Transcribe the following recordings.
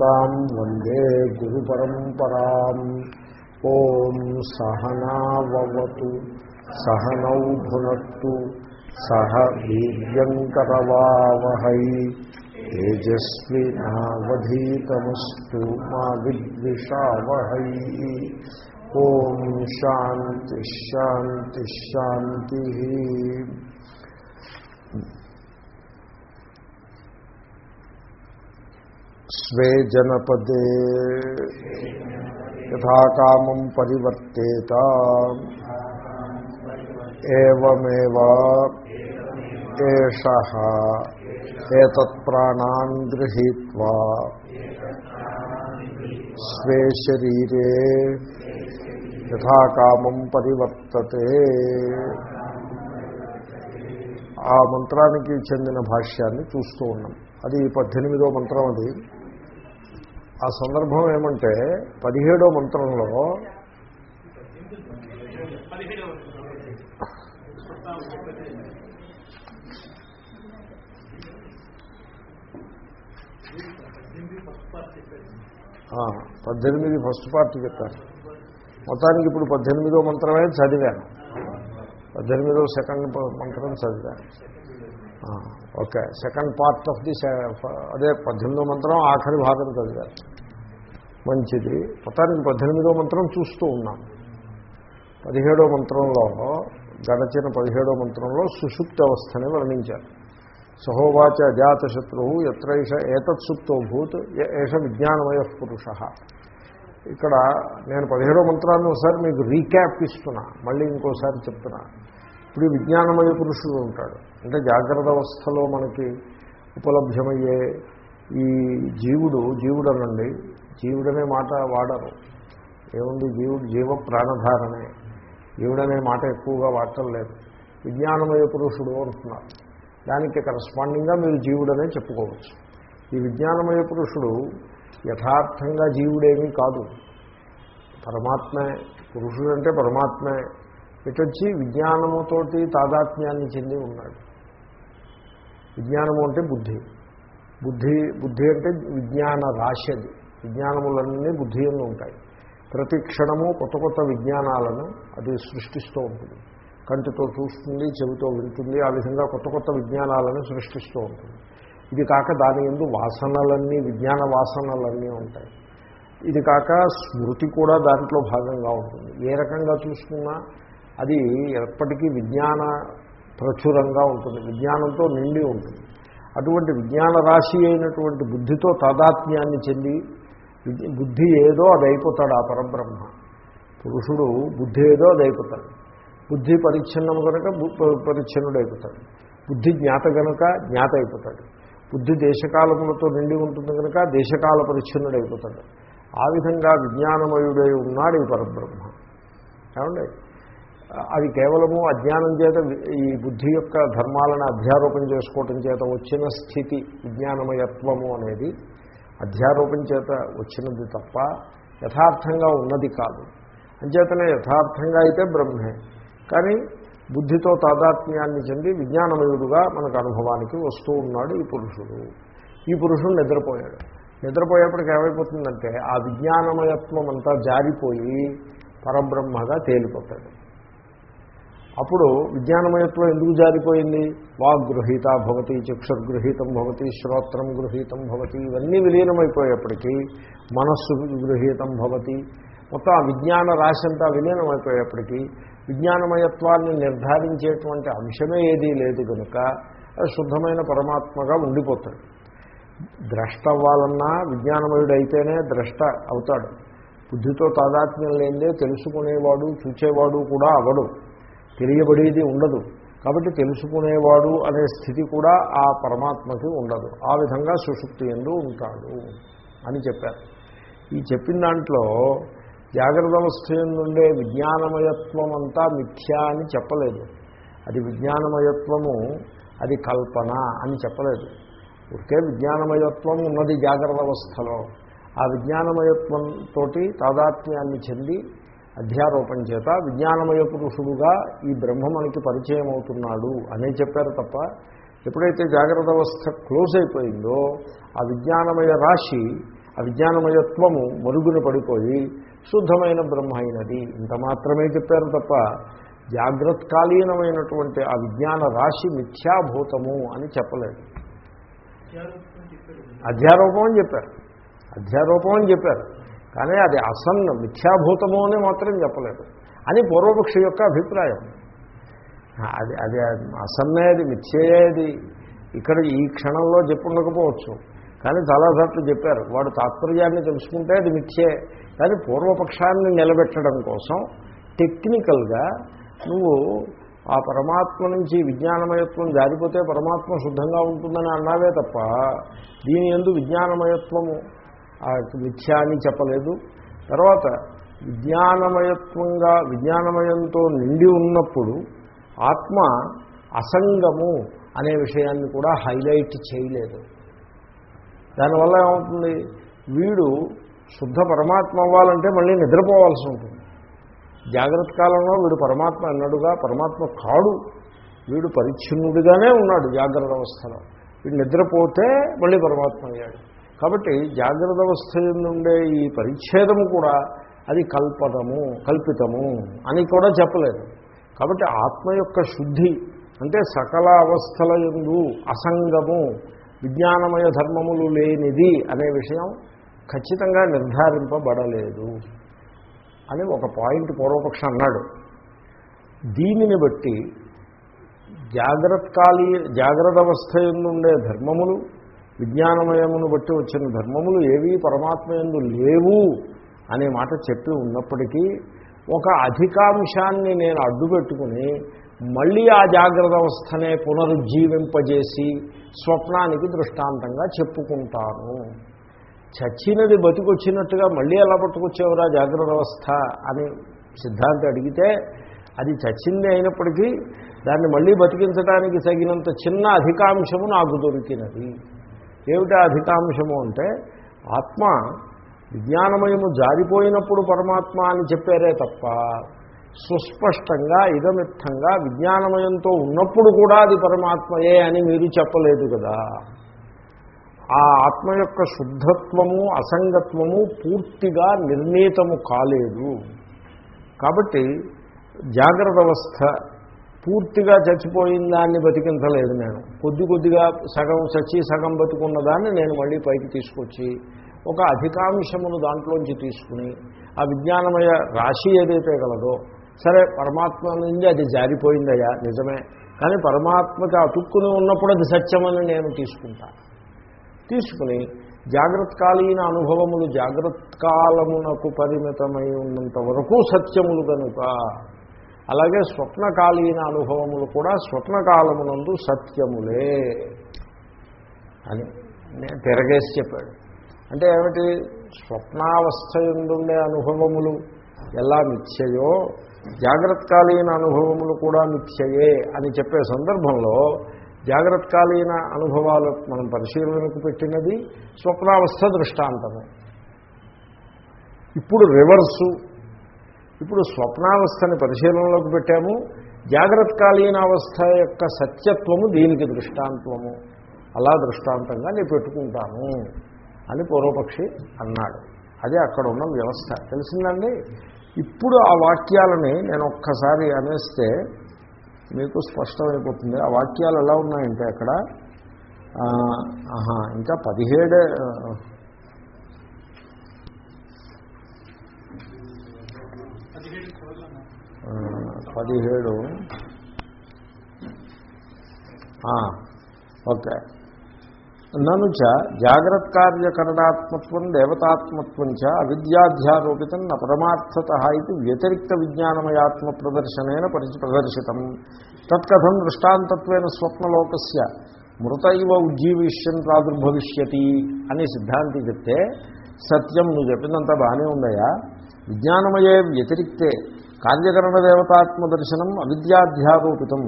సమారంభాం వందే గురు పరంపరాం ఓం సహనావతు సహనౌ భునత్తు సహ వీర్యంకరవావహై. తేజస్వినావధీతమస్తు మా విద్విషావహై. ఓం శాంతి శాంతి శాంతి. స్వే జనపదే. యథాకామం పరివర్తేత. ఏమేవ ఏష. ఏతత్ప్రాణాన్ గృహీత్వా. స్వే శరీరే. యథాకామం పరివర్తతే. ఆ మంత్రానికి చెందిన భాష్యాన్ని చూస్తూ ఉన్నాం. అది పద్దెనిమిదో మంత్రం అది. ఆ సందర్భం ఏమంటే పదిహేడో మంత్రంలో పద్దెనిమిది ఫస్ట్ పార్ట్ చెప్పారు. మొత్తానికి ఇప్పుడు పద్దెనిమిదో మంత్రమే చదివాను. పద్దెనిమిదో సెకండ్ మంత్రం చదివాను. Okay. Second part of the అదే పద్దెనిమిదో మంత్రం ఆఖరి భాగం చదివారు మంచిది. మొత్తానికి పద్దెనిమిదో మంత్రం చూస్తూ ఉన్నాం. పదిహేడో మంత్రంలో గడచిన పదిహేడో మంత్రంలో సుషుప్తి అవస్థని వర్ణించారు. సహోవాచ అజాతశత్రువు ఎత్రైష ఏతత్ సుప్తోభూత్ ఏష విజ్ఞానమయ పురుష. ఇక్కడ నేను పదిహేడో మంత్రాన్ని ఒకసారి మీకు రీక్యాప్ ఇస్తున్నా. మళ్ళీ ఇంకోసారి చెప్తున్నా. ఇప్పుడు విజ్ఞానమయ పురుషుడు ఉంటాడు. అంటే జాగ్రత్త అవస్థలో మనకి ఉపలభ్యమయ్యే ఈ జీవుడు జీవుడు అనండి జీవుడనే మాట వాడరు. ఏముంది జీవుడు జీవ ప్రాణధారణే జీవుడనే మాట ఎక్కువగా వాడటం లేదు. విజ్ఞానమయ పురుషుడు అంటున్నారు. దానికి కరస్పాండింగ్గా మీరు జీవుడనే చెప్పుకోవచ్చు. ఈ విజ్ఞానమయ పురుషుడు యథార్థంగా జీవుడేమీ కాదు. పరమాత్మే పురుషుడు అంటే పరమాత్మే. ఇటొచ్చి విజ్ఞానముతోటి తాదాత్మ్యాన్ని చెంది ఉన్నాడు. విజ్ఞానము అంటే బుద్ధి. బుద్ధి బుద్ధి అంటే విజ్ఞాన రాశి అది విజ్ఞానములన్నీ బుద్ధి అని ఉంటాయి. ప్రతి క్షణము కొత్త కొత్త విజ్ఞానాలను అది సృష్టిస్తూ ఉంటుంది. కంటితో చూస్తుంది చెవితో వింటుంది ఆ విధంగా కొత్త కొత్త విజ్ఞానాలను సృష్టిస్తూ ఉంటుంది. ఇది కాక దాని ఎందు వాసనలన్నీ విజ్ఞాన వాసనలన్నీ ఉంటాయి. ఇది కాక స్మృతి కూడా దాంట్లో భాగంగా ఉంటుంది. ఏ రకంగా చూసుకున్నా అది ఎప్పటికీ విజ్ఞాన ప్రచురంగా ఉంటుంది. విజ్ఞానంతో నిండి ఉంటుంది. అటువంటి విజ్ఞాన రాశి అయినటువంటి బుద్ధితో తాదాత్మ్యాన్ని చెంది బుద్ధి ఏదో అది అయిపోతాడు ఆ పరబ్రహ్మ. పురుషుడు బుద్ధి ఏదో అది అయిపోతాడు బుద్ధి పరిచ్ఛిన్నము కనుక పరిచ్ఛిన్నుడు అయిపోతాడు బుద్ధి జ్ఞాత కనుక జ్ఞాత అయిపోతాడు బుద్ధి దేశకాలములతో నిండి ఉంటుంది కనుక దేశకాల పరిచ్ఛిన్నుడు అయిపోతాడు ఆ విధంగా విజ్ఞానమయుడై ఉన్నాడు ఈ పరబ్రహ్మ. ఏమండి? అది కేవలము అజ్ఞానం చేత ఈ బుద్ధి యొక్క ధర్మాలను అధ్యారోపణ చేసుకోవటం చేత వచ్చిన స్థితి విజ్ఞానమయత్వము అనేది అధ్యారోపణ చేత వచ్చినది తప్ప యథార్థంగా ఉన్నది కాదు. అంచేతనే యథార్థంగా అయితే బ్రహ్మే. కానీ బుద్ధితో తాదాత్మ్యాన్ని చెంది విజ్ఞానమయుడుగా మనకు అనుభవానికి వస్తూ ఉన్నాడు ఈ పురుషుడు. ఈ పురుషుడు నిద్రపోయాడు. నిద్రపోయేప్పటికి ఏమైపోతుందంటే ఆ విజ్ఞానమయత్వం అంతా జారిపోయి పరబ్రహ్మగా తేలిపోతాడు. అప్పుడు విజ్ఞానమయత్వం ఎందుకు జారిపోయింది? వాగ్గృహీత భవతి చక్షుర్గృహీతం భవతి శ్రోత్రం గృహీతం భవతి. ఇవన్నీ విలీనమైపోయేప్పటికీ మనస్సు గృహీతం భవతి. మొత్తం ఆ విజ్ఞాన రాశి అంతా విలీనమైపోయేప్పటికీ విజ్ఞానమయత్వాన్ని నిర్ధారించేటువంటి అంశమే ఏదీ లేదు కనుక శుద్ధమైన పరమాత్మగా ఉండిపోతాడు. ద్రష్ట అవ్వాలన్నా విజ్ఞానమయుడు అయితేనే ద్రష్ట అవుతాడు. బుద్ధితో తాదాత్మ్యం లేదే తెలుసుకునేవాడు చూచేవాడు కూడా అవడు. తెలియబడేది ఉండదు. కాబట్టి తెలుసుకునేవాడు అనే స్థితి కూడా ఆ పరమాత్మకి ఉండదు. ఆ విధంగా సుషుప్తి ఎందు ఉంటాడు అని చెప్పారు. ఈ చెప్పిన దాంట్లో జాగ్రత్త అవస్థ నుండే విజ్ఞానమయత్వం అంతా మిథ్యా అని చెప్పలేదు. అది విజ్ఞానమయత్వము అది కల్పన అని చెప్పలేదు. ఒకే విజ్ఞానమయత్వం ఉన్నది జాగ్రత్త అవస్థలో. ఆ విజ్ఞానమయత్వంతో తాదాత్మ్యాన్ని చెంది అధ్యారోపణ చేత విజ్ఞానమయ పురుషుడుగా ఈ బ్రహ్మ మనకి పరిచయం అవుతున్నాడు అనే చెప్పారు తప్ప ఎప్పుడైతే జాగ్రత్త అవస్థ క్లోజ్ అయిపోయిందో ఆ విజ్ఞానమయ రాశి ఆ విజ్ఞానమయత్వము మరుగున పడిపోయి శుద్ధమైన బ్రహ్మ అయినది. ఇంత మాత్రమే చెప్పారు తప్ప జాగ్రత్కాలీనమైనటువంటి ఆ విజ్ఞాన రాశి మిథ్యాభూతము అని చెప్పలేదు. అధ్యారూపం అని చెప్పారు. అధ్యారూపం అని చెప్పారు. కానీ అది అసన్న మిథ్యాభూతము అని మాత్రం చెప్పలేదు. అని పూర్వపక్షి యొక్క అభిప్రాయం. అది అది అసన్నది మిథ్యేది ఇక్కడ ఈ క్షణంలో చెప్పుండకపోవచ్చు. కానీ చాలాసార్లు చెప్పారు వాడు తాత్పర్యాన్ని తెలుసుకుంటే అది మిథ్యే. కానీ పూర్వపక్షాన్ని నిలబెట్టడం కోసం టెక్నికల్గా నువ్వు ఆ పరమాత్మ నుంచి విజ్ఞానమయత్వం జారిపోతే పరమాత్మ శుద్ధంగా ఉంటుందని అన్నావే తప్ప దీని ఎందు విజ్ఞానమయత్వము మిథ్యా అని చెప్పలేదు. తర్వాత విజ్ఞానమయత్వంగా విజ్ఞానమయంతో నిండి ఉన్నప్పుడు ఆత్మ అసంగము అనే విషయాన్ని కూడా హైలైట్ చేయలేదు. దానివల్ల ఏమవుతుంది? వీడు శుద్ధ పరమాత్మ అవ్వాలంటే మళ్ళీ నిద్రపోవాల్సి ఉంటుంది. జాగ్రత్త కాలంలో వీడు పరమాత్మ అన్నాడుగా పరమాత్మ కాడు. వీడు పరిచ్ఛిన్నుడిగానే ఉన్నాడు జాగ్రత్త అవస్థలో. వీడు నిద్రపోతే మళ్ళీ పరమాత్మ అయ్యాడు. కాబట్టి జాగ్రత్త అవస్థ నుండే ఈ పరిచ్ఛేదము కూడా అది కల్పదము కల్పితము అని కూడా చెప్పలేదు. కాబట్టి ఆత్మ యొక్క శుద్ధి అంటే సకల అవస్థల ఎందు అసంగము విజ్ఞానమయ ధర్మములు లేనిది అనే విషయం ఖచ్చితంగా నిర్ధారింపబడలేదు అని ఒక పాయింట్ పూర్వపక్షం అన్నాడు. దీనిని బట్టి జాగ్రత్తకాలీ జాగ్రత్త అవస్థ ఉండే ధర్మములు విజ్ఞానమయమును బట్టి వచ్చిన ధర్మములు ఏవీ పరమాత్మ ఎందు లేవు అనే మాట చెప్పి ఉన్నప్పటికీ ఒక అధికాంశాన్ని నేను అడ్డుపెట్టుకుని మళ్ళీ ఆ జాగ్రత్త అవస్థనే పునరుజ్జీవింపజేసి స్వప్నానికి దృష్టాంతంగా చెప్పుకుంటాను. చచ్చినది బతికొచ్చినట్టుగా మళ్ళీ ఎలా పట్టుకొచ్చేవరా జాగ్రత్త అవస్థ అని సిద్ధాంతి అడిగితే అది చచ్చింది అయినప్పటికీ దాన్ని మళ్ళీ బతికించడానికి తగినంత చిన్న అధికాంశము నాకు దొరికినది. ఏమిటి అధికాంశము అంటే ఆత్మ విజ్ఞానమయము జారిపోయినప్పుడు పరమాత్మ అని చెప్పారే తప్ప సుస్పష్టంగా ఇదమిత్తంగా విజ్ఞానమయంతో ఉన్నప్పుడు కూడా అది పరమాత్మయే అని మీరు చెప్పలేదు కదా. ఆ ఆత్మ యొక్క శుద్ధత్వము అసంగత్వము పూర్తిగా నిర్ణీతము కాలేదు. కాబట్టి జాగ్రత్త అవస్థ పూర్తిగా చచ్చిపోయిన దాన్ని బతికించలేదు నేను. కొద్ది కొద్దిగా సగం చచ్చి సగం బతుకున్న దాన్ని నేను మళ్ళీ పైకి తీసుకొచ్చి ఒక అధికాంశమును దాంట్లోంచి తీసుకుని ఆ విజ్ఞానమయ రాశి ఏదైతే గలదో సరే పరమాత్మ నుండి అది జారిపోయిందయ్యా నిజమే. కానీ పరమాత్మకి అతుక్కుని ఉన్నప్పుడు అది సత్యమని నేను తీసుకుంటాను తీసుకుని జాగ్రత్తకాలీన అనుభవములు జాగ్రత్కాలమునకు పరిమితమై ఉన్నంత వరకు సత్యములు కనుక అలాగే స్వప్నకాలీన అనుభవములు కూడా స్వప్నకాలమునందు సత్యములే అని నేను తిరగేసి చెప్పాడు. అంటే ఏమిటి? స్వప్నావస్థ ఎందుండే అనుభవములు? ఎలా మిథ్యయో? జాగ్రత్తకాలీన అనుభవములు కూడా మిథ్యయే అని చెప్పే సందర్భంలో జాగ్రత్తకాలీన అనుభవాలు మనం పరిశీలనకు పెట్టినది స్వప్నావస్థ దృష్టాంతము. ఇప్పుడు రివర్సు ఇప్పుడు స్వప్నావస్థని పరిశీలనలోకి పెట్టాము. జాగ్రత్తకాలీన అవస్థ యొక్క సత్యత్వము దీనికి దృష్టాంతము. అలా దృష్టాంతంగా నేను పెట్టుకుంటాను అని పూర్వపక్షి అన్నాడు. అదే అక్కడ ఉన్న వ్యవస్థ. తెలిసిందండి? ఇప్పుడు ఆ వాక్యాలని నేను ఒక్కసారి అనేస్తే మీకు స్పష్టమైపోతుంది. ఆ వాక్యాలు ఎలా ఉన్నాయంటే అక్కడ ఇంకా పదిహేడే పదిహేడు. ఓకే. నను చ జాగ్రత్కార్యకరణాత్మత్వం దేవతాత్మత్వం చ అవిద్యాధ్యారోపితం న పరమార్థత ఇది వ్యతిరిక్త విజ్ఞానమయాత్మ ప్రదర్శనైన పరి ప్రదర్శితం. తత్కథం దృష్టాంతత్వేన స్వప్నలోకస్య మృత ఇవ ఉజ్జీవిష్యం ప్రాదుర్భవిష్యతి అనే సిద్ధాంతి చెప్తే సత్యం నువ్వు చెప్పిందంతా బాగానే ఉందయా విజ్ఞానమయే వ్యతిరిక్తే కార్యకరణ దేవతాత్మ దర్శనం అవిద్యాధ్యారోపితం.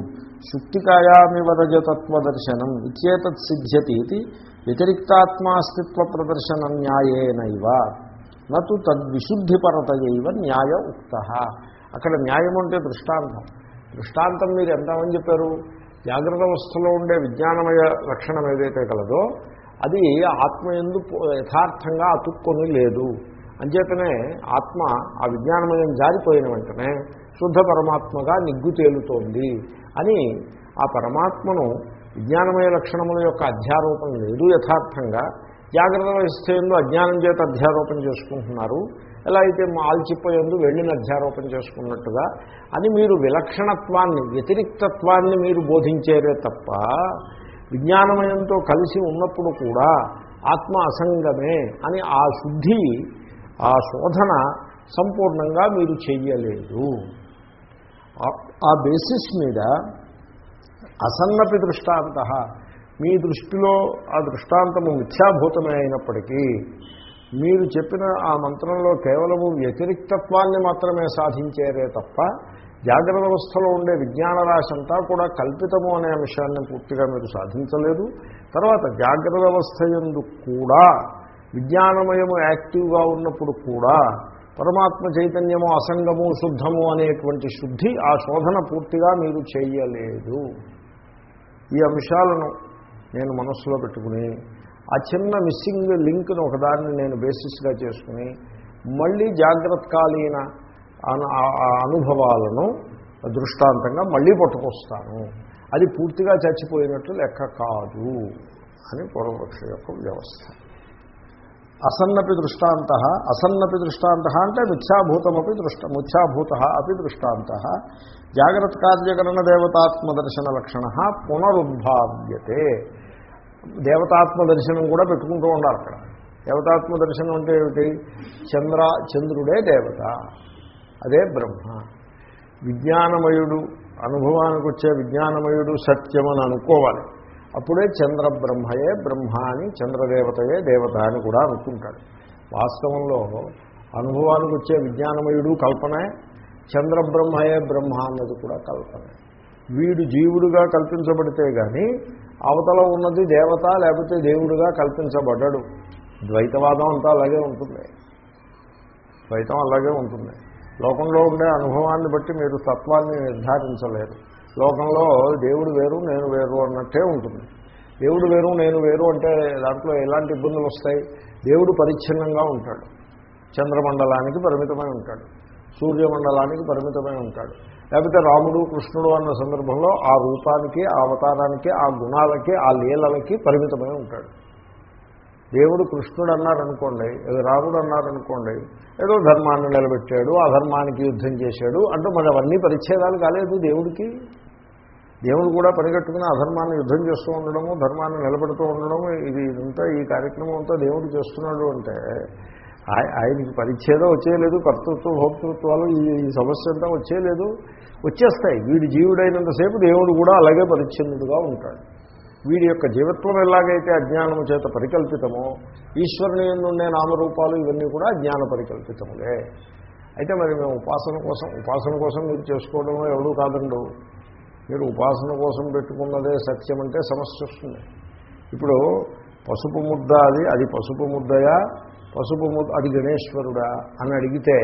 శుక్తికాయామివరజతత్వ దర్శనం ఇచ్చేతత్ సిద్ధ్యతి ఇది వ్యతిరిక్తాత్మాస్తిత్వ ప్రదర్శన న్యాయేనైవ నటు తద్విశుద్ధిపరతయైవ న్యాయ ఉక్త. అక్కడ న్యాయం అంటే దృష్టాంతం. దృష్టాంతం మీరు ఎంతమని చెప్పారు? జాగ్రత్త అవస్థలో ఉండే విజ్ఞానమయ లక్షణం ఏదైతే కలదో అది ఆత్మ ఎందు యథార్థంగా అతుక్కొని లేదు. అంచేతనే ఆత్మ ఆ విజ్ఞానమయం జారిపోయిన వెంటనే శుద్ధ పరమాత్మగా నిగ్గు తేలుతోంది అని ఆ పరమాత్మను విజ్ఞానమయ లక్షణముల యొక్క అధ్యారోపణ లేదు యథార్థంగా. జాగ్రత్త వ్యవస్థ అజ్ఞానం చేత అధ్యారోపణ చేసుకుంటున్నారు. ఎలా అయితే ఆల్చిపోయేందు వెళ్ళిన అధ్యారోపణ చేసుకున్నట్టుగా అని మీరు విలక్షణత్వాన్ని వ్యతిరిక్తత్వాన్ని మీరు బోధించేరే తప్ప విజ్ఞానమయంతో కలిసి ఉన్నప్పుడు కూడా ఆత్మ అసంగమే అని ఆ శుద్ధి ఆ శోధన సంపూర్ణంగా మీరు చెయ్యలేదు. ఆ బేసిస్ మీద అసన్నపి దృష్టాంత మీ దృష్టిలో ఆ దృష్టాంతము మిథ్యాభూతమే అయినప్పటికీ మీరు చెప్పిన ఆ మంత్రంలో కేవలము వ్యతిరిక్తత్వాన్ని మాత్రమే సాధించేరే తప్ప జాగ్రత్త వ్యవస్థలో ఉండే విజ్ఞాన రాశి అంతా కూడా కల్పితము అనే అంశాన్ని పూర్తిగా మీరు సాధించలేదు. తర్వాత జాగ్రత్త వ్యవస్థ ఎందు కూడా విజ్ఞానమయము యాక్టివ్గా ఉన్నప్పుడు కూడా పరమాత్మ చైతన్యము అసంగము శుద్ధము అనేటువంటి శుద్ధి ఆ శోధన పూర్తిగా మీరు చేయలేదు. ఈ అంశాలను నేను మనస్సులో పెట్టుకుని ఆ చిన్న మిస్సింగ్ లింక్ను ఒకదాన్ని నేను బేసిస్గా చేసుకుని మళ్ళీ జాగ్రత్తకాలీన అనుభవాలను దృష్టాంతంగా మళ్ళీ పట్టుకొస్తాను. అది పూర్తిగా చచ్చిపోయినట్లు లెక్క కాదు అని పూర్వపక్ష యొక్క వ్యవస్థ. అసన్నపి దృష్టాంత అసన్నపి దృష్టాంత అంటే మిథ్యాభూతమపి దృష్ట మిథ్యాభూత అపి దృష్టాంత. జాగ్రత్త కార్యకరణ దేవతాత్మదర్శన లక్షణ పునరుద్భావ్యతే. దేవతాత్మదర్శనం కూడా పెట్టుకుంటూ ఉండాలి అక్కడ. దేవతాత్మదర్శనం అంటే ఏమిటి? చంద్ర చంద్రుడే దేవత అదే బ్రహ్మ. విజ్ఞానమయుడు అనుభవానికి వచ్చే విజ్ఞానమయుడు సత్యం అని అనుకోవాలి. అప్పుడే చంద్ర బ్రహ్మయే బ్రహ్మ అని చంద్రదేవతయే దేవత అని కూడా అనుకుంటాడు. వాస్తవంలో అనుభవానికి వచ్చే విజ్ఞానమయుడు కల్పనే చంద్రబ్రహ్మయే బ్రహ్మ అన్నది కూడా కల్పనే. వీడు జీవుడుగా కల్పించబడితే కానీ అవతల ఉన్నది దేవత లేకపోతే దేవుడుగా కల్పించబడ్డాడు. ద్వైతవాదం అంతా అలాగే ఉంటుంది. ద్వైతం అలాగే ఉంటుంది. లోకంలో ఉండే అనుభవాన్ని బట్టి మీరు తత్వాన్ని నిర్ధారించలేరు. లోకంలో దేవుడు వేరు నేను వేరు అన్నట్టే ఉంటుంది. దేవుడు వేరు నేను వేరు అంటే దాంట్లో ఎలాంటి ఇబ్బందులు వస్తాయి? దేవుడు పరిచ్ఛిన్నంగా ఉంటాడు. చంద్రమండలానికి పరిమితమై ఉంటాడు. సూర్యమండలానికి పరిమితమై ఉంటాడు. లేకపోతే రాముడు కృష్ణుడు అన్న సందర్భంలో ఆ రూపానికి ఆ అవతారానికి ఆ గుణాలకి ఆ లీలలకి పరిమితమై ఉంటాడు. దేవుడు కృష్ణుడు అన్నారనుకోండి రాముడు అన్నారనుకోండి ఏదో ధర్మాన్ని నిలబెట్టాడు ఆ ధర్మానికి యుద్ధం చేశాడు అంటూ మరి అవన్నీ పరిచ్ఛేదాలు కాలేదు దేవుడికి? దేవుడు కూడా పనిగట్టుకుని అధర్మాన్ని యుద్ధం చేస్తూ ఉండడము ధర్మాన్ని నిలబెడుతూ ఉండడము ఇది ఇదంతా ఈ కార్యక్రమం అంతా దేవుడు చేస్తున్నాడు అంటే ఆయనకి పరిచ్ఛేదం వచ్చేయలేదు కర్తృత్వ భోక్తృత్వాలు ఈ సమస్య అంతా వచ్చేయలేదు వచ్చేస్తాయి. వీడి జీవుడైనంతసేపు దేవుడు కూడా అలాగే పరిచ్ఛిన్నుడుగా ఉంటాడు. వీడి యొక్క జీవత్వం ఎలాగైతే అజ్ఞానము చేత పరికల్పితమో ఈశ్వరుని నుండే నామరూపాలు ఇవన్నీ కూడా అజ్ఞాన పరికల్పితములే. అయితే మరి మేము ఉపాసన కోసం ఉపాసన కోసం మీరు చేసుకోవడమో ఎవడూ కాదండు. మీరు ఉపాసన కోసం పెట్టుకున్నదే సత్యం అంటే సమస్య వస్తుంది. ఇప్పుడు పసుపు ముద్ద అది అది పసుపు ముద్దయా? పసుపు ముద్ద అది గణేశ్వరుడా? అని అడిగితే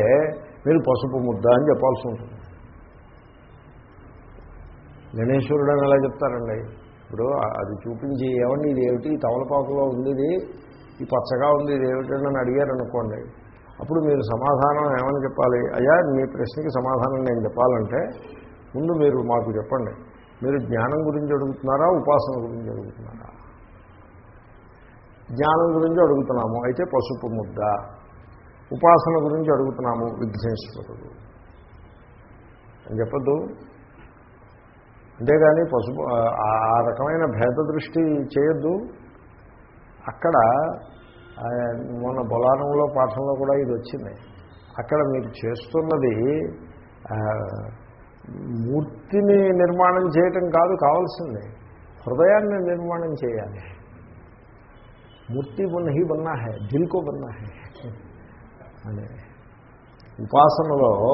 మీరు పసుపు ముద్ద అని చెప్పాల్సి ఉంటుంది. గణేశ్వరుడు అని ఎలా చెప్తారండి? ఇప్పుడు అది చూపించి ఏమండి ఇది ఏమిటి? తమలపాకులో ఉంది ఇది ఈ పచ్చగా ఉంది ఇది ఏమిటండి అని అడిగారు అనుకోండి అప్పుడు మీరు సమాధానం ఏమని చెప్పాలి? అయ్యా మీ ప్రశ్నకి సమాధానం నేను చెప్పాలంటే ముందు మీరు మాకు చెప్పండి. మీరు జ్ఞానం గురించి అడుగుతున్నారా ఉపాసన గురించి అడుగుతున్నారా? జ్ఞానం గురించి అడుగుతున్నాము అయితే పసుపు ముద్ద. ఉపాసన గురించి అడుగుతున్నాము విఘ్నేశ్వరుడు. అని చెప్పద్దు? అంతేగాని పసుపు ఆ రకమైన భేద దృష్టి చేయొద్దు. అక్కడ మొన్న బొలానంలో పాఠంలో కూడా ఇది వచ్చింది. అక్కడ మీరు చేస్తున్నది మూర్తిని నిర్మాణం చేయటం కాదు కావాల్సింది. హృదయాన్ని నిర్మాణం చేయాలి. మూర్తి బన్న హీ బన్నా హే దిల్కో బన్నా హే. అనే ఉపాసనలో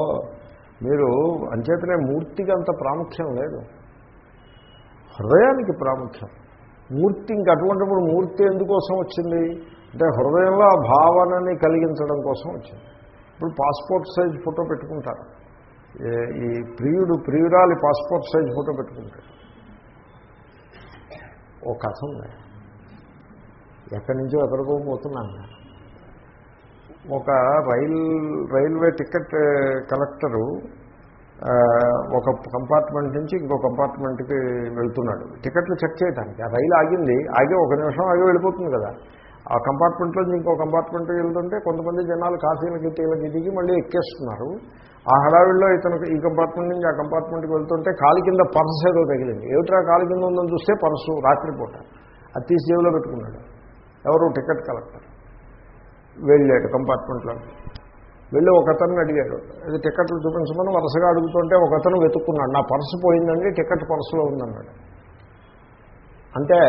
మీరు అంచేతనే మూర్తికి అంత ప్రాముఖ్యం లేదు. హృదయానికి ప్రాముఖ్యం. మూర్తి ఇంక అటువంటిప్పుడు మూర్తి ఎందుకోసం వచ్చింది? అంటే హృదయంలో ఆ భావనని కలిగించడం కోసం వచ్చింది. ఇప్పుడు పాస్పోర్ట్ సైజ్ ఫోటో పెట్టుకుంటారు. ఈ ప్రియుడు ప్రియురాలి పాస్పోర్ట్ సైజ్ ఫోటో పెట్టుకుంటాడు. ఓ కథ ఉంది. ఎక్కడి నుంచో ఎక్కడికో పోతున్నాను ఒక రైల్ రైల్వే టికెట్ కలెక్టరు ఒక కంపార్ట్మెంట్ నుంచి ఇంకో కంపార్ట్మెంట్కి వెళ్తున్నాడు. టికెట్లు చెక్ చేయడానికి ఆ రైలు ఆగింది. ఆగి ఒక నిమిషం ఆగి వెళ్ళిపోతుంది కదా. ఆ కంపార్ట్మెంట్లో ఇంకో కంపార్ట్మెంట్కి వెళ్తుంటే కొంతమంది జనాలు కాశీలకి టీలకి దిగి మళ్ళీ ఎక్కేస్తున్నారు. ఆ హడావిడిలో ఇతను ఈ కంపార్ట్మెంట్ నుంచి ఆ కంపార్ట్మెంట్కి వెళ్తుంటే కాలి కింద పర్స్ ఏదో తగిలింది. ఏమిట్రా కాలి కింద ఉందని చూస్తే పర్సు రాత్రిపూట. అది తీసి జేబులో పెట్టుకున్నాడు. ఎవరు? టికెట్ కలెక్టర్ వెళ్ళాడు కంపార్ట్మెంట్లో వెళ్ళి ఒకతను అడిగాడు. అది టికెట్లు చూపించమని వరుసగా అడుగుతుంటే ఒకతను వెతుక్కున్నాడు. నా పర్సు పోయిందండి టికెట్ పర్సులో ఉందన్నాడు. అంటే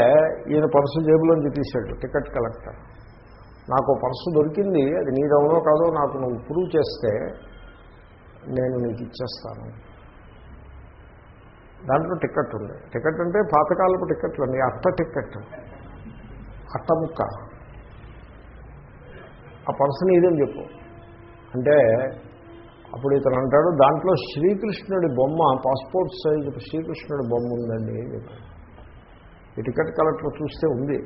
ఈయన పర్సు జేబులోంచి తీశాడు టికెట్ కలెక్టర్. నాకు పర్సు దొరికింది అది నీదవునో కాదో నాకు నువ్వు ప్రూవ్ చేస్తే నేను నీకు ఇచ్చేస్తాను. దాంట్లో టికెట్ ఉంది. టికెట్ అంటే పాతకాలపు టికెట్లు అండి అట్ట టికెట్. అట్ట ముక్క. ఆ పర్సన్ ఇదని చెప్పు. అంటే అప్పుడు ఇతను అంటాడు దాంట్లో శ్రీకృష్ణుడి బొమ్మ పాస్పోర్ట్ సైజు శ్రీకృష్ణుడి బొమ్మ ఉందండి అని చెప్పాడు. ఈ టికెట్ కలెక్టర్ చూస్తే ఉంది.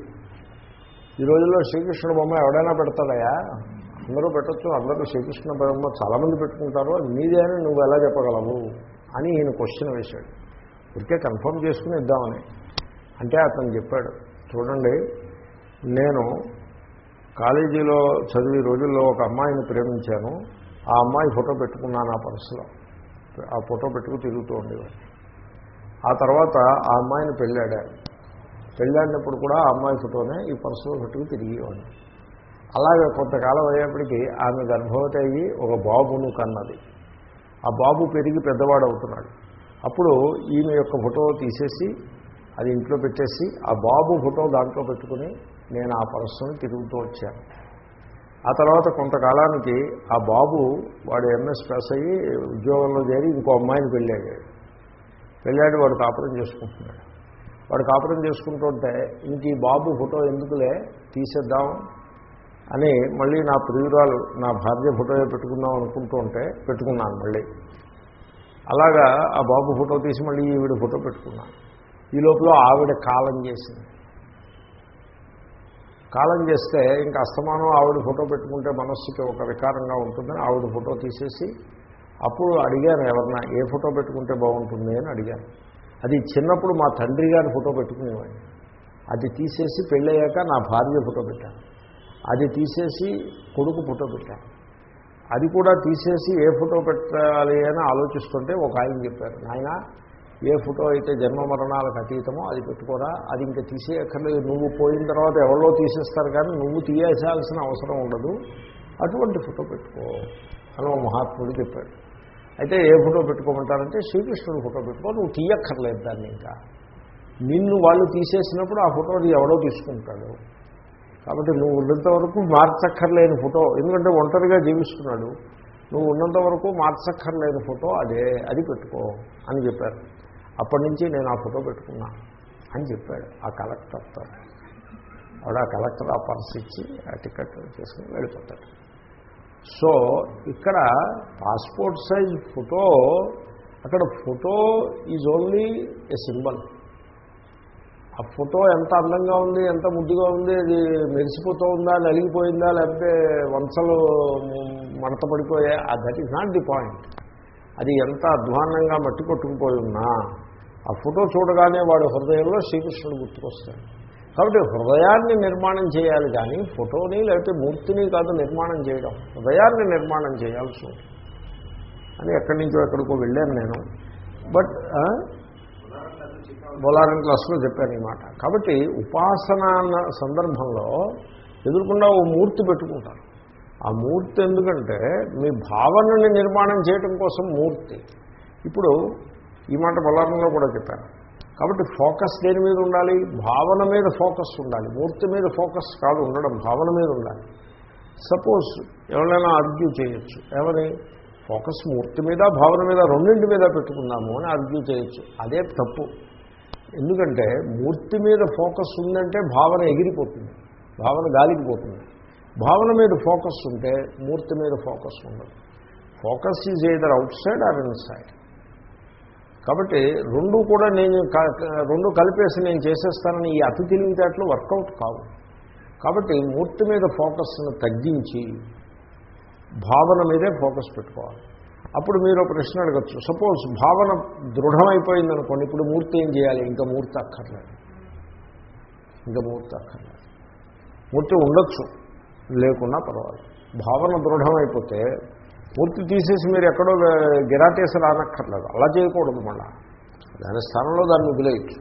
ఈ రోజుల్లో శ్రీకృష్ణుడు బొమ్మ ఎవడైనా పెడతాడయా? అందరూ పెట్టచ్చు అందరూ శ్రీకృష్ణ బొమ్మ చాలామంది పెట్టుకుంటారు అది మీదే అని నువ్వు ఎలా చెప్పగలవు? అని ఈయన క్వశ్చన్ వేశాడు. ఊరికే కన్ఫర్మ్ చేసుకుని ఇద్దామని. అంటే అతను చెప్పాడు చూడండి నేను కాలేజీలో చదివే రోజుల్లో ఒక అమ్మాయిని ప్రేమించాను. ఆ అమ్మాయి ఫోటో పెట్టుకున్నాను ఆ పర్సులో. ఆ ఫోటో పెట్టుకు తిరుగుతూ ఉండేవాడిని. ఆ తర్వాత ఆ అమ్మాయిని పెళ్ళాడాను పెళ్ళాడినప్పుడు కూడా ఆ అమ్మాయి ఫోటోనే ఈ పర్సులో పెట్టుకు తిరిగేవాడిని. అలాగే కొంతకాలం అయ్యేప్పటికీ ఆమె గర్భవతి అయ్యి ఒక బాబును కన్నది. ఆ బాబు పెరిగి పెద్దవాడు అవుతున్నాడు అప్పుడు ఈమె యొక్క ఫోటో తీసేసి అది ఇంట్లో పెట్టేసి ఆ బాబు ఫోటో దాంట్లో పెట్టుకుని నేను ఆ పర్సును తిరుగుతూ వచ్చాను. ఆ తర్వాత కొంతకాలానికి ఆ బాబు వాడు ఎంఎస్ పాస్ అయ్యి ఉద్యోగంలో చేరి ఇంకో అమ్మాయిని పెళ్ళాడు పెళ్ళాడు వాడు కాపురం చేసుకుంటున్నాడు. వాడు కాపురం చేసుకుంటుంటే ఇంక ఈ బాబు ఫోటో ఎందుకులే? తీసేద్దాం అని మళ్ళీ నా ప్రియురాలు నా భార్య ఫోటో పెట్టుకుందాం అనుకుంటూ ఉంటే పెట్టుకున్నాను మళ్ళీ. అలాగా ఆ బాబు ఫోటో తీసి మళ్ళీ ఈవిడ ఫోటో పెట్టుకున్నాను ఈ లోపల ఆవిడ కాలం చేసింది. కాలం చేస్తే ఇంకా అస్తమానం ఆవిడ ఫోటో పెట్టుకుంటే మనస్సుకి ఒక వికారంగా ఉంటుందని ఆవిడ ఫోటో తీసేసి అప్పుడు అడిగాను ఎవరన్నా ఏ ఫోటో పెట్టుకుంటే బాగుంటుంది? అని అడిగాను. అది చిన్నప్పుడు మా తండ్రి గారి ఫోటో పెట్టుకునేవాడిని. అది తీసేసి పెళ్ళయ్యాక నా భార్య ఫోటో పెట్టాను. అది తీసేసి కొడుకు ఫోటో పెట్టాను. అది కూడా తీసేసి ఏ ఫోటో పెట్టాలి అని ఆలోచిస్తుంటే ఒక ఆయన చెప్పారు నాయన ఏ ఫోటో అయితే జన్మ మరణాలకు అతీతమో అది పెట్టుకోరా అది ఇంకా తీసేయక్కర్లేదు. నువ్వు పోయిన తర్వాత ఎవరో తీసేస్తారు కానీ నువ్వు తీయాల్సిన అవసరం ఉండదు. అటువంటి ఫోటో పెట్టుకో అని ఓ మహాత్ముడు చెప్పాడు. అయితే ఏ ఫోటో పెట్టుకోమంటారంటే శ్రీకృష్ణుడు ఫోటో పెట్టుకో నువ్వు తీయక్కర్లేదు దాన్ని ఇంకా. నిన్ను వాళ్ళు తీసేసినప్పుడు ఆ ఫోటో ఎవడో తీసుకుంటాడు. కాబట్టి నువ్వు ఉన్నంత వరకు మార్చక్కర్లేని ఫోటో ఎందుకంటే ఒంటరిగా జీవిస్తున్నాడు. నువ్వు ఉన్నంత వరకు మార్చక్కర్లేని ఫోటో అదే అది పెట్టుకో అని చెప్పారు. అప్పటి నుంచి నేను ఆ ఫోటో పెట్టుకున్నా అని చెప్పాడు ఆ కలెక్టర్తో ఆవిడ ఆ కలెక్టర్ ఆ పర్స్ ఇచ్చి ఆ టికెట్ చేసుకుని వెళ్ళిపోతాడు. సో ఇక్కడ పాస్పోర్ట్ సైజ్ ఫోటో అక్కడ photo is only a symbol ఆ ఫోటో ఎంత అందంగా ఉంది ఎంత ముద్దుగా ఉంది అది మెరిసిపోతూ ఉందా నలిగిపోయిందా లేకపోతే వంచలు మడత పడిపోయా that is not the point అది ఎంత అధ్వాన్నంగా మట్టి కొట్టుకుపోయి ఉన్నా ఆ ఫోటో చూడగానే వాడి హృదయంలో శ్రీకృష్ణుడు గుర్తుకొస్తాడు. కాబట్టి హృదయాన్ని నిర్మాణం చేయాలి కానీ ఫోటోని లేకపోతే మూర్తిని కాదు నిర్మాణం చేయడం. హృదయాన్ని నిర్మాణం చేయాల్సి ఉంది అని ఎక్కడి నుంచో ఎక్కడికో వెళ్ళాను నేను. బట్ బొలారం క్లాస్లో చెప్పాను ఈ మాట. కాబట్టి ఉపాసన అన్న సందర్భంలో ఎదుర్కొండా ఓ మూర్తి పెట్టుకుంటారు. ఆ మూర్తి ఎందుకంటే మీ భావనని నిర్మాణం చేయటం కోసం మూర్తి. ఇప్పుడు ఈ మాట బొలారంలో కూడా చెప్పాను. కాబట్టి ఫోకస్ దేని మీద ఉండాలి? భావన మీద ఫోకస్ ఉండాలి. మూర్తి మీద ఫోకస్ కాదు ఉండడం భావన మీద ఉండాలి. సపోజ్ ఎవరైనా ఆర్గ్యూ చేయొచ్చు. ఏమని ఫోకస్ మూర్తి మీద భావన మీద రెండింటి మీద పెట్టుకుందాము అని ఆర్గ్యూ చేయొచ్చు. అదే తప్పు. ఎందుకంటే మూర్తి మీద ఫోకస్ ఉందంటే భావన ఎగిరిపోతుంది. భావన గాలికి పోతుంది. భావన మీద ఫోకస్ ఉంటే మూర్తి మీద ఫోకస్ ఉండదు. Focus is either outside or inside కాబట్టి రెండు కూడా నేను రెండు కలిపేసి నేను చేసేస్తానని ఈ అతి తెలివితేటలు వర్కౌట్ కావు. కాబట్టి మూర్తి మీద ఫోకస్ను తగ్గించి భావన మీదే ఫోకస్ పెట్టుకోవాలి. అప్పుడు మీరు ఒక ప్రశ్న అడగచ్చు. సపోజ్ భావన దృఢమైపోయింది అనుకోండి ఇప్పుడు మూర్తి ఏం చేయాలి? ఇంకా మూర్తి అక్కర్లేదు. ఇంకా మూర్తి అక్కర్లేదు. మూర్తి ఉండొచ్చు లేకున్నా పర్వాలేదు. భావన దృఢమైపోతే మూర్తి తీసేసి మీరు ఎక్కడో గిరాటేసి రానక్కర్లేదు. అలా చేయకూడదు మళ్ళా. దాని స్థానంలో దాన్ని వదిలేయచ్చు.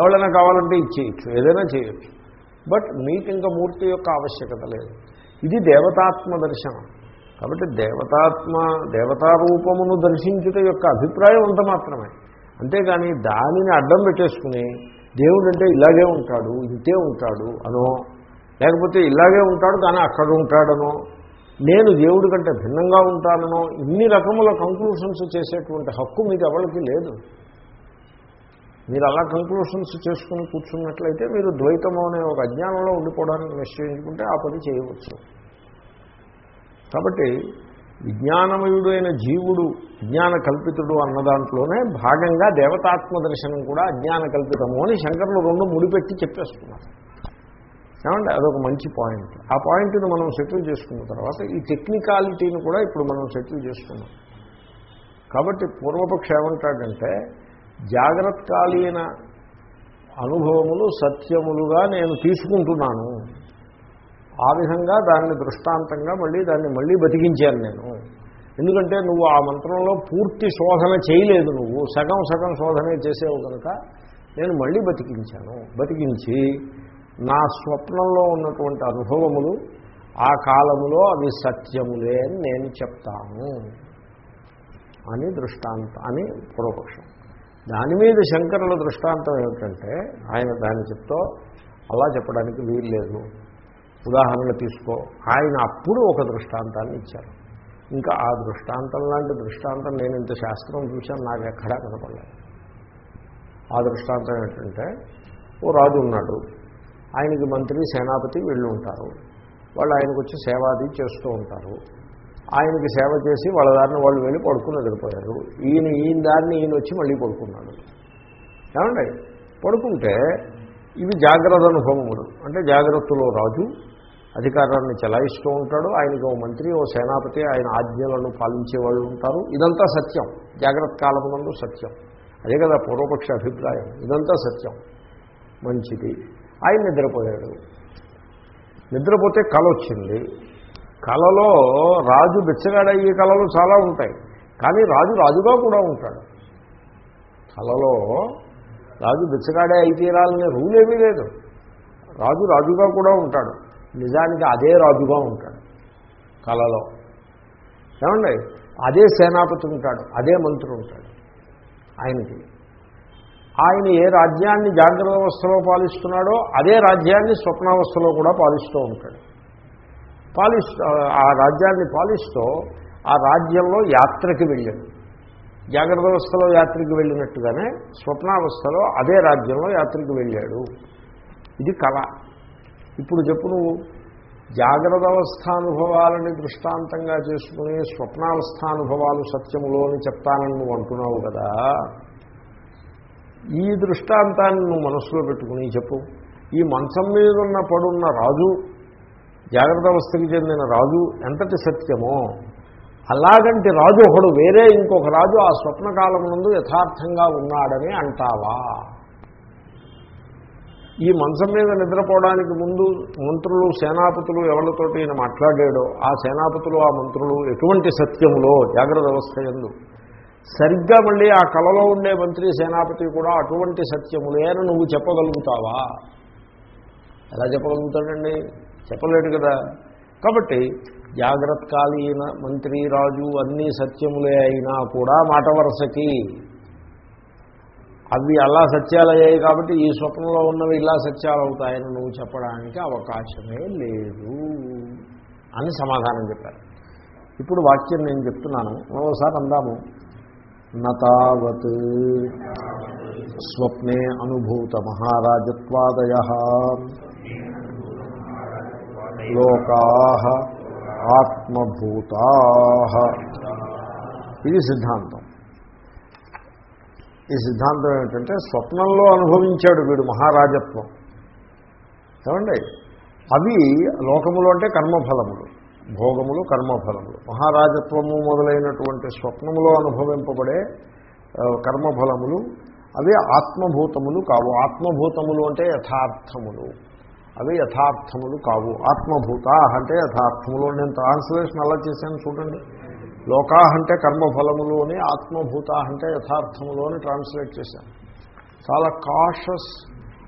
ఎవరైనా కావాలంటే ఇచ్చేయచ్చు ఏదైనా చేయొచ్చు. బట్ మీకు ఇంకా మూర్తి యొక్క ఆవశ్యకత లేదు. ఇది దేవతాత్మ దర్శనం. కాబట్టి దేవతాత్మ దేవతారూపమును దర్శించుట యొక్క అభిప్రాయం అంత మాత్రమే. అంతేగాని దానిని అడ్డం పెట్టేసుకుని దేవుడు అంటే ఇలాగే ఉంటాడు ఇంతే ఉంటాడు అనో లేకపోతే ఇలాగే ఉంటాడు కానీ అక్కడ ఉంటాడనో నేను దేవుడి కంటే భిన్నంగా ఉంటాననో ఇన్ని రకముల కంక్లూషన్స్ చేసేటువంటి హక్కు మీకు ఎవరికి లేదు. మీరు అలా కంక్లూషన్స్ చేసుకుని కూర్చున్నట్లయితే మీరు ద్వైతము అనే ఒక అజ్ఞానంలో ఉండిపోవడానికి నిశ్చయించుకుంటే ఆ పని చేయవచ్చు. కాబట్టి విజ్ఞానమయుడైన జీవుడు విజ్ఞాన కల్పితుడు అన్న దాంట్లోనే భాగంగా దేవతాత్మ దర్శనం కూడా అజ్ఞాన కల్పితము అని శంకరులు రెండు ముడిపెట్టి చెప్పేస్తున్నారు. ఏమంటే అదొక మంచి పాయింట్. ఆ పాయింట్ని మనం సెటిల్ చేసుకున్న తర్వాత ఈ టెక్నికాలిటీని కూడా ఇప్పుడు మనం సెటిల్ చేసుకున్నాం. కాబట్టి పూర్వపక్ష ఏమంటాడంటే జాగ్రత్తకాలీన అనుభవములు సత్యములుగా నేను తీసుకుంటున్నాను. ఆ విధంగా దాన్ని దృష్టాంతంగా మళ్ళీ దాన్ని మళ్ళీ బతికించాను నేను. ఎందుకంటే నువ్వు ఆ మంత్రంలో పూర్తి శోధన చేయలేదు నువ్వు. సగం సగం శోధనే చేసేవు కనుక నేను మళ్ళీ బతికించాను. బతికించి నా స్వప్నంలో ఉన్నటువంటి అనుభవములు ఆ కాలములో అవి సత్యములే అని నేను చెప్తాను అని దృష్టాంతం అని పూర్వపక్షం. దాని మీద శంకరుల దృష్టాంతం ఏమిటంటే ఆయన దాన్ని చెప్తో అలా చెప్పడానికి వీల్లేదు ఉదాహరణ తీసుకో. ఆయన అప్పుడు ఒక దృష్టాంతాన్ని ఇచ్చారు. ఇంకా ఆ దృష్టాంతం లాంటి దృష్టాంతం నేను ఇంత శాస్త్రం చూశాను నాకు ఎక్కడా కనపడలేదు. ఆ దృష్టాంతం ఏంటంటే ఓ రాజు ఉన్నాడు. ఆయనకి మంత్రి సేనాపతి వెళ్ళి ఉంటారు. వాళ్ళు ఆయనకు వచ్చి సేవాది చేస్తూ ఉంటారు. ఆయనకి సేవ చేసి వాళ్ళ దారిని వాళ్ళు వెళ్ళి పడుకుని నిద్రపోయారు. ఈయన ఈయన దారిని ఈయన వచ్చి మళ్ళీ పడుకున్నాడు. ఏమండి? పడుకుంటే ఇవి జాగ్రత్త అనుభవములు. అంటే జాగ్రత్తలో రాజు అధికారాన్ని చెలాయిస్తూ ఉంటాడు. ఆయనకి ఓ మంత్రి ఓ సేనాపతి ఆయన ఆజ్ఞలను పాలించే వాళ్ళు ఉంటారు. ఇదంతా సత్యం. జాగ్రత్త కాలమునందు సత్యం. అదే కదా పూర్వపక్ష అభిప్రాయం. ఇదంతా సత్యం. మంచిది. ఆయన నిద్రపోయాడు. నిద్రపోతే కళ వచ్చింది. కళలో రాజు బిచ్చగాడయ్యే కళలు చాలా ఉంటాయి. కానీ రాజు రాజుగా కూడా ఉంటాడు. కళలో రాజు బిచ్చగాడే అయి తీరాలనే రూల్ ఏమీ లేదు. రాజు రాజుగా కూడా ఉంటాడు. నిజానికి అదే రాజుగా ఉంటాడు కళలో ఏమండి? అదే సేనాపతి ఉంటాడు. అదే మంత్రి ఉంటాడు. ఆయనకి. ఆయన ఏ రాజ్యాన్ని జాగ్రత్త అవస్థలో పాలిస్తున్నాడో అదే రాజ్యాన్ని స్వప్నావస్థలో కూడా పాలిస్తూ ఉంటాడు. పాలిస్తూ ఆ రాజ్యాన్ని పాలిస్తూ ఆ రాజ్యంలో యాత్రకి వెళ్ళాడు. జాగ్రత్త అవస్థలో యాత్రికి వెళ్ళినట్టుగానే స్వప్నావస్థలో అదే రాజ్యంలో యాత్రికి వెళ్ళాడు. ఇది కళ. ఇప్పుడు చెప్పు నువ్వు జాగ్రత్త అవస్థానుభవాలని దృష్టాంతంగా చేసుకుని స్వప్నావస్థానుభవాలు సత్యములోని చెప్తానని నువ్వు అంటున్నావు కదా ఈ దృష్టాంతాన్ని నువ్వు మనసులో పెట్టుకుని చెప్పు. ఈ మంచం మీద ఉన్న పడున్న రాజు జాగ్రత్త అవస్థకి చెందిన రాజు ఎంతటి సత్యమో అలాగంటి రాజు ఒకడు వేరే ఇంకొక రాజు ఆ స్వప్నకాలం నందు యథార్థంగా ఉన్నాడని అంటావా? ఈ మంచం మీద నిద్రపోవడానికి ముందు మంత్రులు సేనాపతులు ఎవరితోటి ఈయన మాట్లాడాడో ఆ సేనాపతులు ఆ మంత్రులు ఎటువంటి సత్యములో జాగ్రత్త అవస్థ ఎందు? సరిగ్గా మళ్ళీ ఆ కళలో ఉండే మంత్రి సేనాపతి కూడా అటువంటి సత్యములే అని నువ్వు చెప్పగలుగుతావా? ఎలా చెప్పగలుగుతాడండి? చెప్పలేడు కదా. కాబట్టి జాగ్రత్తకాలీన మంత్రి రాజు అన్నీ సత్యములే అయినా కూడా మాట వరుసకి. అవి అలా సత్యాలయ్యాయి కాబట్టి ఈ స్వప్నంలో ఉన్నవి ఇలా సత్యాలు అవుతాయని నువ్వు చెప్పడానికి అవకాశమే లేదు అని సమాధానం చెప్పారు. ఇప్పుడు వాక్యం నేను చెప్తున్నాను. మరోసారి అందాము. నతావత్ స్వప్నే అనుభూత మహారాజత్వాదయ లోకా ఆత్మభూతా. ఇది సిద్ధాంతం. ఈ సిద్ధాంతం ఏమిటంటే స్వప్నంలో అనుభవించాడు వీడు మహారాజత్వం. ఏమండి? అవి లోకములు అంటే కర్మఫలములు. భోగములు కర్మఫలములు. మహారాజత్వము మొదలైనటువంటి స్వప్నములో అనుభవింపబడే కర్మఫలములు అవి ఆత్మభూతములు కావు. ఆత్మభూతములు అంటే యథార్థములు. అవి యథార్థములు కావు. ఆత్మభూత అంటే యథార్థములు. నేను ట్రాన్స్లేషన్ అలా చేశాను చూడండి. లోకా అంటే కర్మఫలములు అని ఆత్మభూత అంటే యథార్థములు అని ట్రాన్స్లేట్ చేశాను. చాలా cautious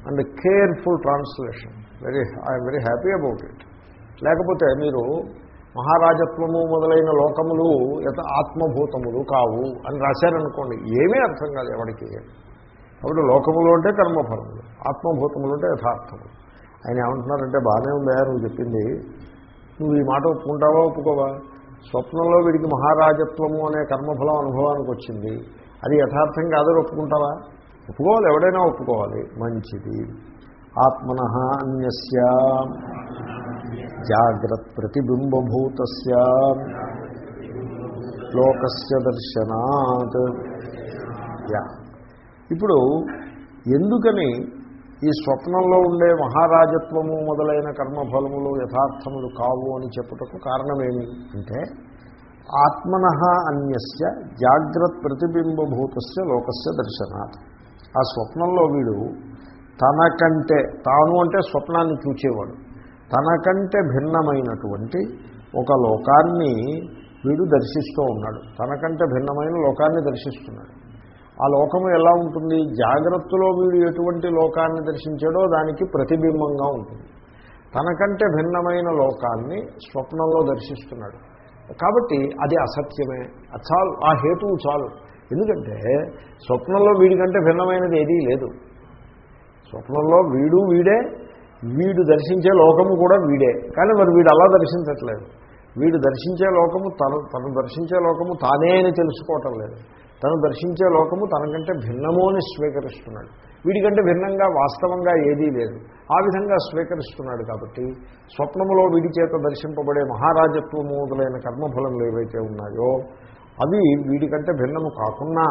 and careful translation very I'm very happy about it లేకపోతే మీరు మహారాజత్వము మొదలైన లోకములు యత ఆత్మభూతములు కావు అని రాశారనుకోండి ఏమీ అర్థం కాదు ఎవరికి. కాబట్టి లోకములు అంటే కర్మఫలములు ఆత్మభూతములు అంటే యథార్థములు. ఆయన ఏమంటున్నారంటే బాగానే ఉందా నువ్వు చెప్పింది. నువ్వు ఈ మాట ఒప్పుకుంటావా ఒప్పుకోవా? స్వప్నంలో వీడికి మహారాజత్వము అనే కర్మఫలం అనుభవానికి వచ్చింది. అది యథార్థం కాదని ఒప్పుకుంటావా? ఒప్పుకోవాలి ఎవడైనా ఒప్పుకోవాలి. మంచిది. ఆత్మన అన్యస్య. జాగ్రత్ ప్రతిబింబభూత లోకస్య దర్శనాత్ యా ఇప్పుడు ఎందుకని ఈ స్వప్నంలో ఉండే మహారాజత్వము మొదలైన కర్మఫలములు యథార్థములు కావు అని చెప్పుటకు కారణమేమి అంటే ఆత్మన అన్యస్య జాగ్రత్ ప్రతిబింబభూతస్య లోకస్య దర్శనాత్. ఆ స్వప్నంలో వీడు తనకంటే తాను అంటే స్వప్నాన్ని చూచేవాడు. తనకంటే భిన్నమైనటువంటి ఒక లోకాన్ని వీడు దర్శిస్తూ ఉన్నాడు. తనకంటే భిన్నమైన లోకాన్ని దర్శిస్తున్నాడు. ఆ లోకము ఎలా ఉంటుంది? జాగ్రత్తలో వీడు ఎటువంటి లోకాన్ని దర్శించాడో దానికి ప్రతిబింబంగా ఉంటుంది. తనకంటే భిన్నమైన లోకాన్ని స్వప్నంలో దర్శిస్తున్నాడు. కాబట్టి అది అసత్యమే. చాలు. ఆ హేతువు చాలు. ఎందుకంటే స్వప్నంలో వీడికంటే భిన్నమైనది ఏదీ లేదు. స్వప్నంలో వీడు వీడే వీడు దర్శించే లోకము కూడా వీడే. కానీ మరి వీడు అలా దర్శించట్లేదు. వీడు దర్శించే లోకము తను తను దర్శించే లోకము తానే అని తెలుసుకోవటం లేదు. తను దర్శించే లోకము తనకంటే భిన్నము అని స్వీకరిస్తున్నాడు. వీడికంటే భిన్నంగా వాస్తవంగా ఏదీ లేదు. ఆ విధంగా స్వీకరిస్తున్నాడు కాబట్టి స్వప్నములో వీడి చేత దర్శింపబడే మహారాజత్వము మొదలైన కర్మఫలములు ఏవైతే ఉన్నాయో అవి వీడికంటే భిన్నము కాకున్నా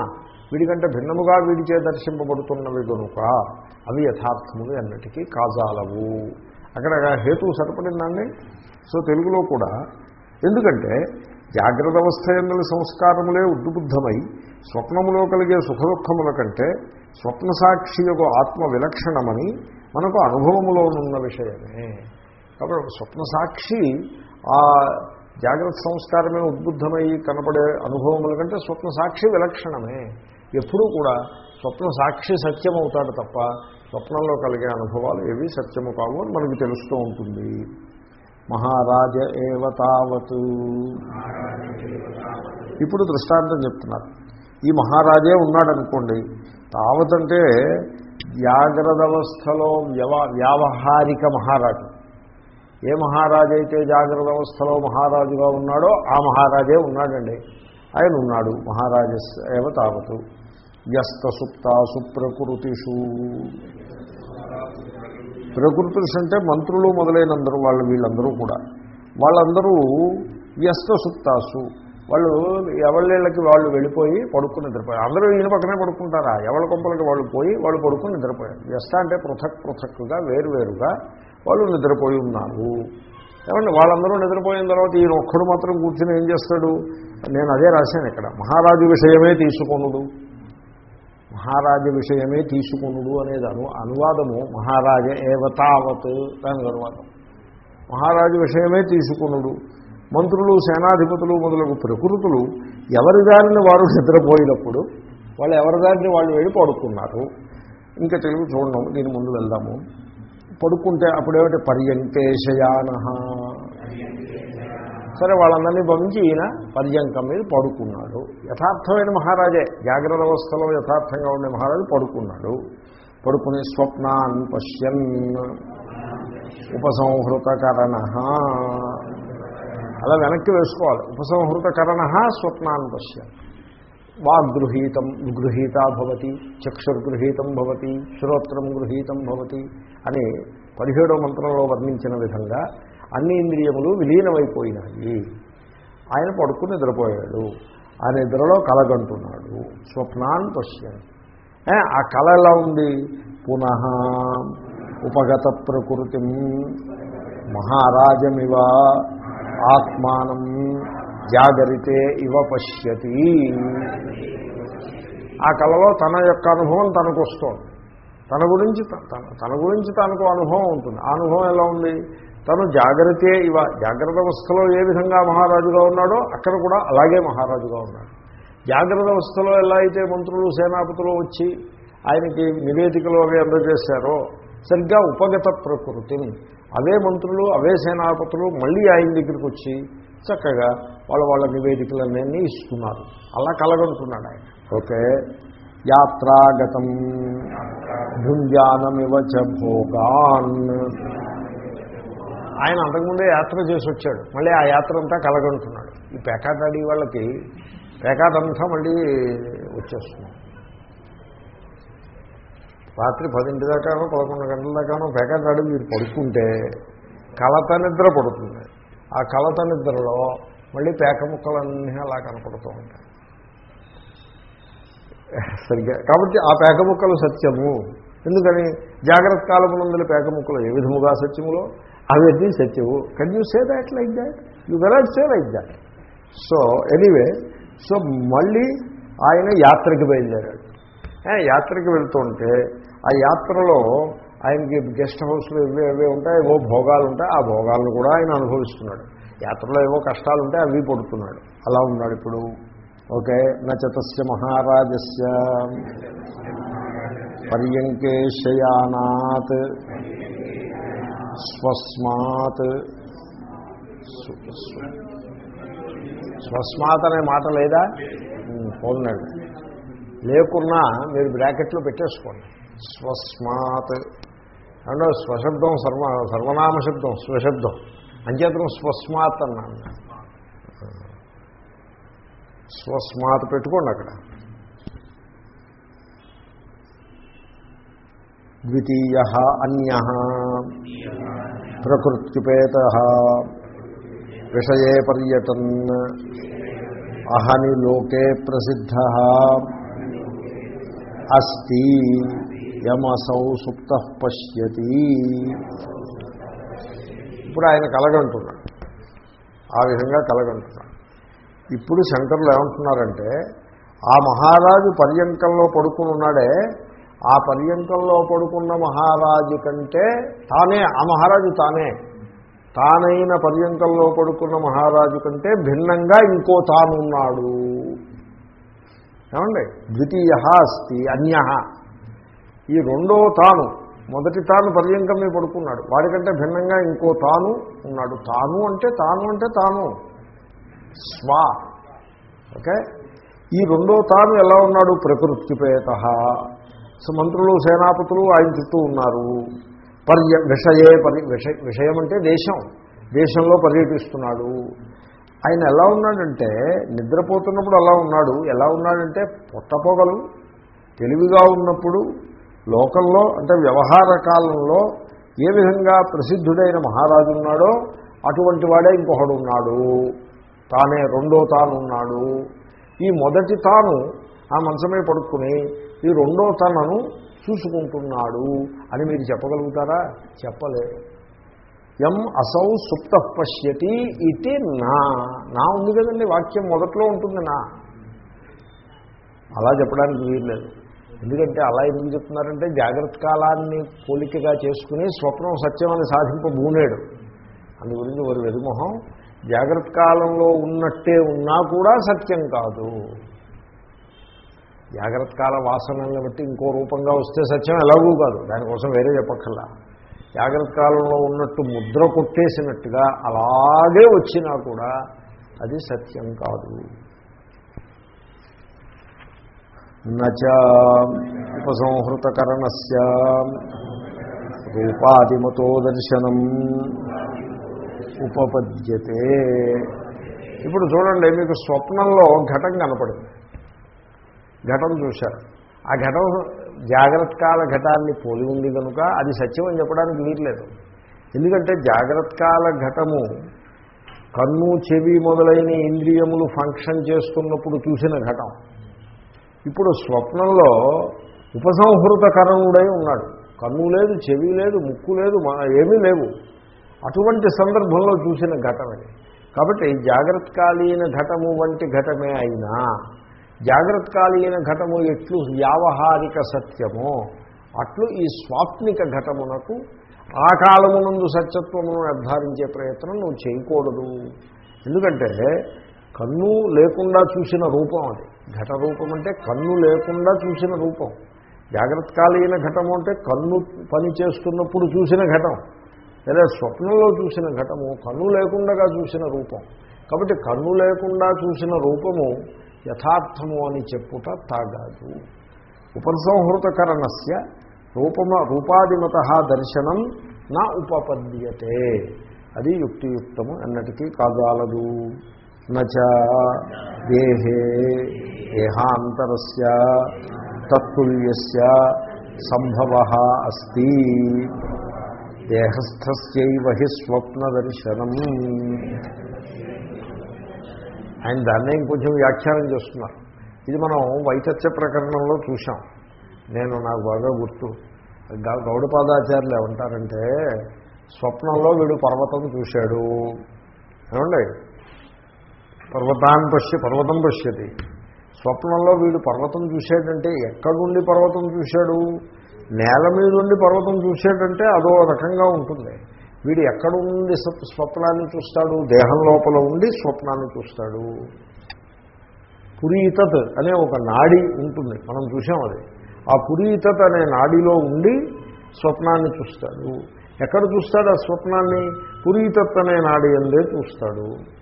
వీడికంటే భిన్నముగా వీడిచే దర్శింపబడుతున్నవి కనుక అవి యథార్థములు అన్నిటికీ కాజాలవు. అక్కడ హేతువు సరిపడిందండి సో తెలుగులో కూడా ఎందుకంటే జాగ్రత్త అవస్థ ఎందల సంస్కారములే ఉద్బుద్ధమై స్వప్నములో కలిగే సుఖదుఖముల కంటే స్వప్న సాక్షి యొక్క ఆత్మ విలక్షణమని మనకు అనుభవములోనున్న విషయమే. కాబట్టి స్వప్న సాక్షి ఆ జాగ్రత్త సంస్కారమే ఉద్బుద్ధమై కనపడే అనుభవముల కంటే స్వప్న సాక్షి విలక్షణమే. ఎప్పుడూ కూడా స్వప్న సాక్షి సత్యం అవుతాడు తప్ప స్వప్నంలో కలిగే అనుభవాలు ఏవి సత్యము కావు అని మనకు తెలుస్తూ ఉంటుంది. మహారాజ ఏవతావత్ ఇప్పుడు దృష్టాంతం చెప్తున్నారు. ఈ మహారాజే ఉన్నాడనుకోండి తావత్ అంటే జాగ్రత్త అవస్థలో వ్యవ వ్యావహారిక మహారాజు. ఏ మహారాజు అయితే జాగ్రత్త అవస్థలో మహారాజుగా ఉన్నాడో ఆ మహారాజే ఉన్నాడండి. ఆయన ఉన్నాడు మహారాజస్ ఏవ తావతు. వ్యస్త ప్రకృతిషు ప్రకృతిషు అంటే మంత్రులు మొదలైనందరూ వాళ్ళు వీళ్ళందరూ కూడా. వాళ్ళందరూ వ్యస్త వాళ్ళు ఎవళ్ళకి వాళ్ళు వెళ్ళిపోయి పడుకుని నిద్రపోయారు. అందరూ ఈయన పక్కనే పడుకుంటారా? ఎవరి కొంపలకి వాళ్ళు పోయి వాళ్ళు పడుకుని నిద్రపోయారు. వ్యస్త అంటే పృథక్ పృథక్గా వేరువేరుగా వాళ్ళు నిద్రపోయి ఉన్నారు. ఏమండి వాళ్ళందరూ నిద్రపోయిన తర్వాత ఈయన ఒక్కడు మాత్రం కూర్చుని ఏం చేస్తాడు? నేను అదే రాశాను ఇక్కడ. మహారాజు విషయమే తీసుకొనుడు. మహారాజ విషయమే తీసుకునుడు అనేది అను అనువాదము. మహారాజ ఏవతావత్ దానికి అనువాదం మహారాజు విషయమే తీసుకునుడు. మంత్రులు సేనాధిపతులు మొదలగు ప్రకృతులు ఎవరి దారిని వారు నిద్రపోయినప్పుడు వాళ్ళు ఎవరి దారిని వాళ్ళు వెళ్ళి పడుకున్నారు. ఇంకా తెలుగు చూడడం దీని ముందు వెళ్దాము. పడుకుంటే అప్పుడేమిటి పర్యంకేశయాన సరే వాళ్ళందరినీ పంపించి ఈయన పర్యంకం మీద పడుకున్నాడు. యథార్థమైన మహారాజే జాగ్రత్త అవస్థలో యథార్థంగా ఉండే మహారాజు పడుకున్నాడు. పడుకుని స్వప్నాన్ పశ్యన్ ఉపసంహృతకరణ. అలా వెనక్కి వేసుకోవాలి. ఉపసంహృతకరణ స్వప్నాన్ పశ్యన్. వాగ్గృహీతం గృహీత భవతి చక్షుర్గృహీతం భవతి శ్రోత్రం గృహీతం భవతి అని పదిహేడో మంత్రంలో వర్ణించిన విధంగా అన్ని ఇంద్రియములు విలీనమైపోయినాయి. ఆయన పడుకుని నిద్రపోయాడు. ఆ నిద్రలో కలగంటున్నాడు. స్వప్నాన్ని పశ్యన్ ఆ కళ ఎలా ఉంది? పునః ఉపగత ప్రకృతి మహారాజమివ ఆత్మానం జాగరితే ఇవ పశ్యతి. ఆ కళలో తన యొక్క అనుభవం తనకు వస్తుంది. తన గురించి త- తన తన గురించి తనకు అనుభవం ఉంటుంది. ఆ అనుభవం ఎలా ఉంది? తను జాగ్రత్తే ఇవ జాగ్రత్త అవస్థలో ఏ విధంగా మహారాజుగా ఉన్నాడో అక్కడ కూడా అలాగే మహారాజుగా ఉన్నాడు. జాగ్రత్త అవస్థలో ఎలా అయితే మంత్రులు సేనాపతులు వచ్చి ఆయనకి నివేదికలు అవి అందజేశారో సరిగ్గా ఉపగత ప్రకృతి అవే మంత్రులు అవే సేనాపతులు మళ్ళీ ఆయన దగ్గరికి వచ్చి చక్కగా వాళ్ళ వాళ్ళ నివేదికలన్నీ ఇస్తున్నారు. అలా కలగనుకున్నాడు ఆయన. ఓకే. యాత్రాగతం. భుంజానమివ చ భోగాన్. ఆయన అంతకుముందే యాత్ర చేసి వచ్చాడు మళ్ళీ ఆ యాత్ర అంతా కలగంటున్నాడు. ఈ పేకాటాడి వాళ్ళకి పేకాట అంతా మళ్ళీ వచ్చేస్తుంది. రాత్రి పదింటి దాకానో పదకొండు గంటల దాకానో పేకాటాడి మీరు పడుకుంటే కలత నిద్ర పడుతుంది. ఆ కలత నిద్రలో మళ్ళీ పేక ముక్కలన్నీ అలా కనపడుతూ ఉంటాయి. సరిగ్గా కాబట్టి ఆ పేక ముక్కలు సత్యము. ఎందుకని? జాగ్రత్త కాలమునందుల పేక ముక్కలు ఏ విధముగా సత్యములో? అవన్నీ సత్యము. Can you say that like that you cannot say like that so anyway so మళ్ళీ ఆయన యాత్రకి బయలుదేరాడు. యాత్రకి వెళ్తుంటే ఆ యాత్రలో ఆయనకి గెస్ట్ హౌస్లు ఇవి ఇవి ఉంటాయి ఏవో భోగాలు ఉంటాయి. ఆ భోగాలను కూడా ఆయన అనుభవిస్తున్నాడు. యాత్రలో ఏవో కష్టాలు ఉంటాయి అవి పడుతున్నాడు. అలా ఉన్నాడు ఇప్పుడు. ఓకే నచతస్య మహారాజస్య. పర్యంకే శయానాత్ స్వస్మాత్. స్వస్మాత్ అనే మాట లేదా? పోన్నాడు లేకున్నా మీరు బ్రాకెట్లో పెట్టేసుకోండి. స్వస్మాత్. అంటే స్వశబ్దం సర్వ సర్వనామ శబ్దం స్వశబ్దం. అంచేతం స్వస్మాత్ అన్నాను. స్వస్మాత్ పెట్టుకోండి అక్కడ. ద్వితీయ అన్య. ప్రకృత్యుపేత. విషయే పర్యటన్. అహని లోకే ప్రసిద్ధ. అస్తి. యమసౌ సుప్త పశ్యతి. ఇప్పుడు ఆయన కలగంటున్నాడు. ఆ విధంగా కలగంటున్నాడు. ఇప్పుడు శంకరులు ఏమంటున్నారంటే ఆ మహారాజు పర్యంకంలో పడుకుని ఉన్నాడే ఆ పర్యంకంలో పడుకున్న మహారాజు కంటే తానే ఆ మహారాజు తానే. తానైన పర్యంకంలో పడుకున్న మహారాజు కంటే భిన్నంగా ఇంకో తానున్నాడు. ఏమండి? ద్వితీయ అస్తి అన్య. ఈ రెండో తాను మొదటి తాను పర్యంకం మీద పడుకున్నాడు వాడికంటే భిన్నంగా ఇంకో తాను ఉన్నాడు. తాను అంటే తాను అంటే తాను. స్వా. ఓకే? ఈ రెండో తాను ఎలా ఉన్నాడు? ప్రకృతిపేత. మంత్రులు సేనాపతులు ఆయన చుట్టూ ఉన్నారు. పర్య విషయే పరి విషయ విషయం అంటే దేశం. దేశంలో పర్యటిస్తున్నాడు. ఆయన ఎలా ఉన్నాడంటే నిద్రపోతున్నప్పుడు అలా ఉన్నాడు. ఎలా ఉన్నాడంటే పొట్టపొగలు తెలివిగా ఉన్నప్పుడు లోకంలో అంటే వ్యవహార కాలంలో ఏ విధంగా ప్రసిద్ధుడైన మహారాజు ఉన్నాడో అటువంటి వాడే ఇంకొకడు ఉన్నాడు. తానే రెండో తాను ఉన్నాడు. ఈ మొదటి తాను ఆ మంచమే పడుకుని ఈ రెండో తనను చూసుకుంటున్నాడు అని మీరు చెప్పగలుగుతారా? చెప్పలేదు. ఎం అసౌ సుప్త పశ్యతి ఇది నా. నా ఉంది కదండి వాక్యం మొదట్లో ఉంటుంది నా. అలా చెప్పడానికి వీల్లేదు. ఎందుకంటే అలా ఎందుకు చెప్తున్నారంటే జాగ్రత్త కాలాన్ని పోలికగా చేసుకుని స్వప్నం సత్యం అని సాధింపబూనేడు అందు గురించి వారి వెదుమొహం జాగ్రత్త కాలంలో ఉన్నట్టే ఉన్నా కూడా సత్యం కాదు. జాగ్రత్త కాల వాసనల్ని బట్టి ఇంకో రూపంగా వస్తే సత్యం ఎలాగూ కాదు. దానికోసం వేరే చెప్పక్కర్లా. జాగ్రత్త కాలంలో ఉన్నట్టు ముద్ర కొట్టేసినట్టుగా అలాగే వచ్చినా కూడా అది సత్యం కాదు. నచ ఉపసంహృతకరణస్ రూపాదిమతో దర్శనం ఉపపద్యతే. ఇప్పుడు చూడండి మీకు స్వప్నంలో ఘటం కనపడింది. ఘటం చూశారు. ఆ ఘటం జాగ్రత్త కాల ఘటాన్ని పోలి ఉంది కనుక అది సత్యం అని చెప్పడానికి వీర్లేదు ఎందుకంటే జాగ్రత్త కాల ఘటము కన్ను చెవి మొదలైన ఇంద్రియములు ఫంక్షన్ చేస్తున్నప్పుడు చూసిన ఘటం. ఇప్పుడు స్వప్నంలో ఉపసంహృత కరణుడై ఉన్నాడు. కన్ను లేదు చెవి లేదు ముక్కు లేదు ఏమీ లేవు. అటువంటి సందర్భంలో చూసిన ఘటం అది. కాబట్టి జాగ్రత్తకాలీన ఘటము వంటి ఘటమే అయినా జాగ్రత్తకాలీన ఘటము ఎట్లు? వ్యావహారిక సత్యమో. అట్లు ఈ స్వాప్నిక ఘటమునకు ఆ కాలమునందు సత్యత్వమును నిర్ధారించే ప్రయత్నం నువ్వు చేయకూడదు. ఎందుకంటే కన్ను లేకుండా చూసిన రూపం అది. ఘట రూపం అంటే కన్ను లేకుండా చూసిన రూపం. జాగ్రత్తకాలీన ఘటము అంటే కన్ను పని చేస్తున్నప్పుడు చూసిన ఘటం. లేదా స్వప్నంలో చూసిన ఘటము కన్ను లేకుండా చూసిన రూపం. కాబట్టి కన్ను లేకుండా చూసిన రూపము యథార్థము అని చెప్పుట తాగాదు. ఉపసంహృతకరణస్య రూపమ రూపాదిమత దర్శనం నా ఉపపద్యతే. అది యుక్తియుక్తము అన్నటికీ కాదాలదు నచ దేహే దేహాంతరస్య తత్తుల్యస్య సంభవ అస్తి. దేహస్థస్యైవ హి స్వప్నదర్శనం. ఆయన దాన్నే ఇంకొంచెం వ్యాఖ్యానం చేస్తున్నారు. ఇది మనం వైచత్య ప్రకరణంలో చూసాం నేను నాకు బాగా గుర్తు. గౌడపాదాచార్యులు ఏమంటారంటే స్వప్నంలో వీడు పర్వతం చూశాడు. ఏమండి? పర్వతాన్ని పశ్య పర్వతం పశ్యతి. స్వప్నంలో వీడు పర్వతం చూశాడంటే ఎక్కడుండి పర్వతం చూశాడు? నేల మీద ఉండి పర్వతం చూశాడంటే అదో రకంగా ఉంటుంది. వీడు ఎక్కడుండి స్వప్నాన్ని చూస్తాడు? దేహం లోపల ఉండి స్వప్నాన్ని చూస్తాడు. పురీతత్ అనే ఒక నాడి ఉంటుంది. మనం చూసాం అది. ఆ పురీతత్ అనే నాడిలో ఉండి స్వప్నాన్ని చూస్తాడు. ఎక్కడ చూస్తాడు ఆ స్వప్నాన్ని? పురీతత్ అనే నాడి అందే చూస్తాడు.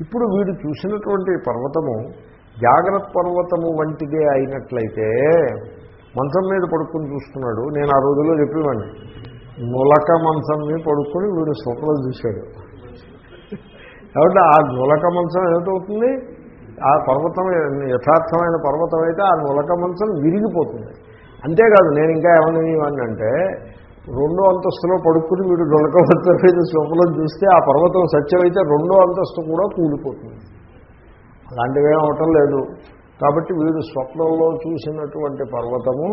ఇప్పుడు వీడు చూసినటువంటి పర్వతము జాగ్రత్త పర్వతము వంటిదే అయినట్లయితే మంచం మీద పడుకుని చూస్తున్నాడు. నేను ఆ రోజుల్లో చెప్పేవాడిని. నులక మంచం మీద పడుకొని వీడు స్వప్నం చూశాడు. కాబట్టి ఆ నులక మంచం ఏమిటవుతుంది ఆ పర్వతం యథార్థమైన పర్వతం అయితే ఆ నులక మంచం విరిగిపోతుంది. అంతేకాదు నేను ఇంకా ఏమన్నా అంటే రెండో అంతస్తులో పడుకుని వీడు నులక మంచం మీద స్వప్నం చూస్తే ఆ పర్వతం సత్యమైతే రెండో అంతస్తు కూడా కూలిపోతుంది. అలాంటివి అవటం లేదు. కాబట్టి వీడు స్వప్నంలో చూసినటువంటి పర్వతము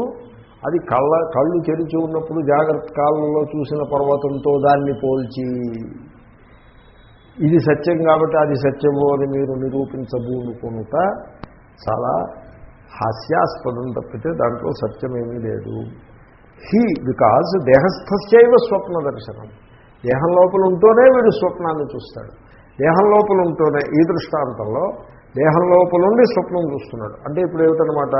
అది కళ్ళ కళ్ళు తెరిచి ఉన్నప్పుడు జాగ్రత్త కాలంలో చూసిన పర్వతంతో దాన్ని పోల్చి ఇది సత్యం కాబట్టి అది సత్యము అని మీరు నిరూపించబూనుకొనుట చాలా హాస్యాస్పదం తప్పితే దాంట్లో సత్యమేమీ లేదు. హీ బికాజ్ దేహస్థస్యైవ స్వప్న దర్శనం. దేహం లోపల ఉంటూనే వీడు స్వప్నాన్ని చూస్తాడు. దేహం లోపల ఉంటూనే ఈ దృష్టాంతంలో దేహం లోపల ఉండి స్వప్నం చూస్తున్నాడు. అంటే ఇప్పుడు ఏమిటనమాట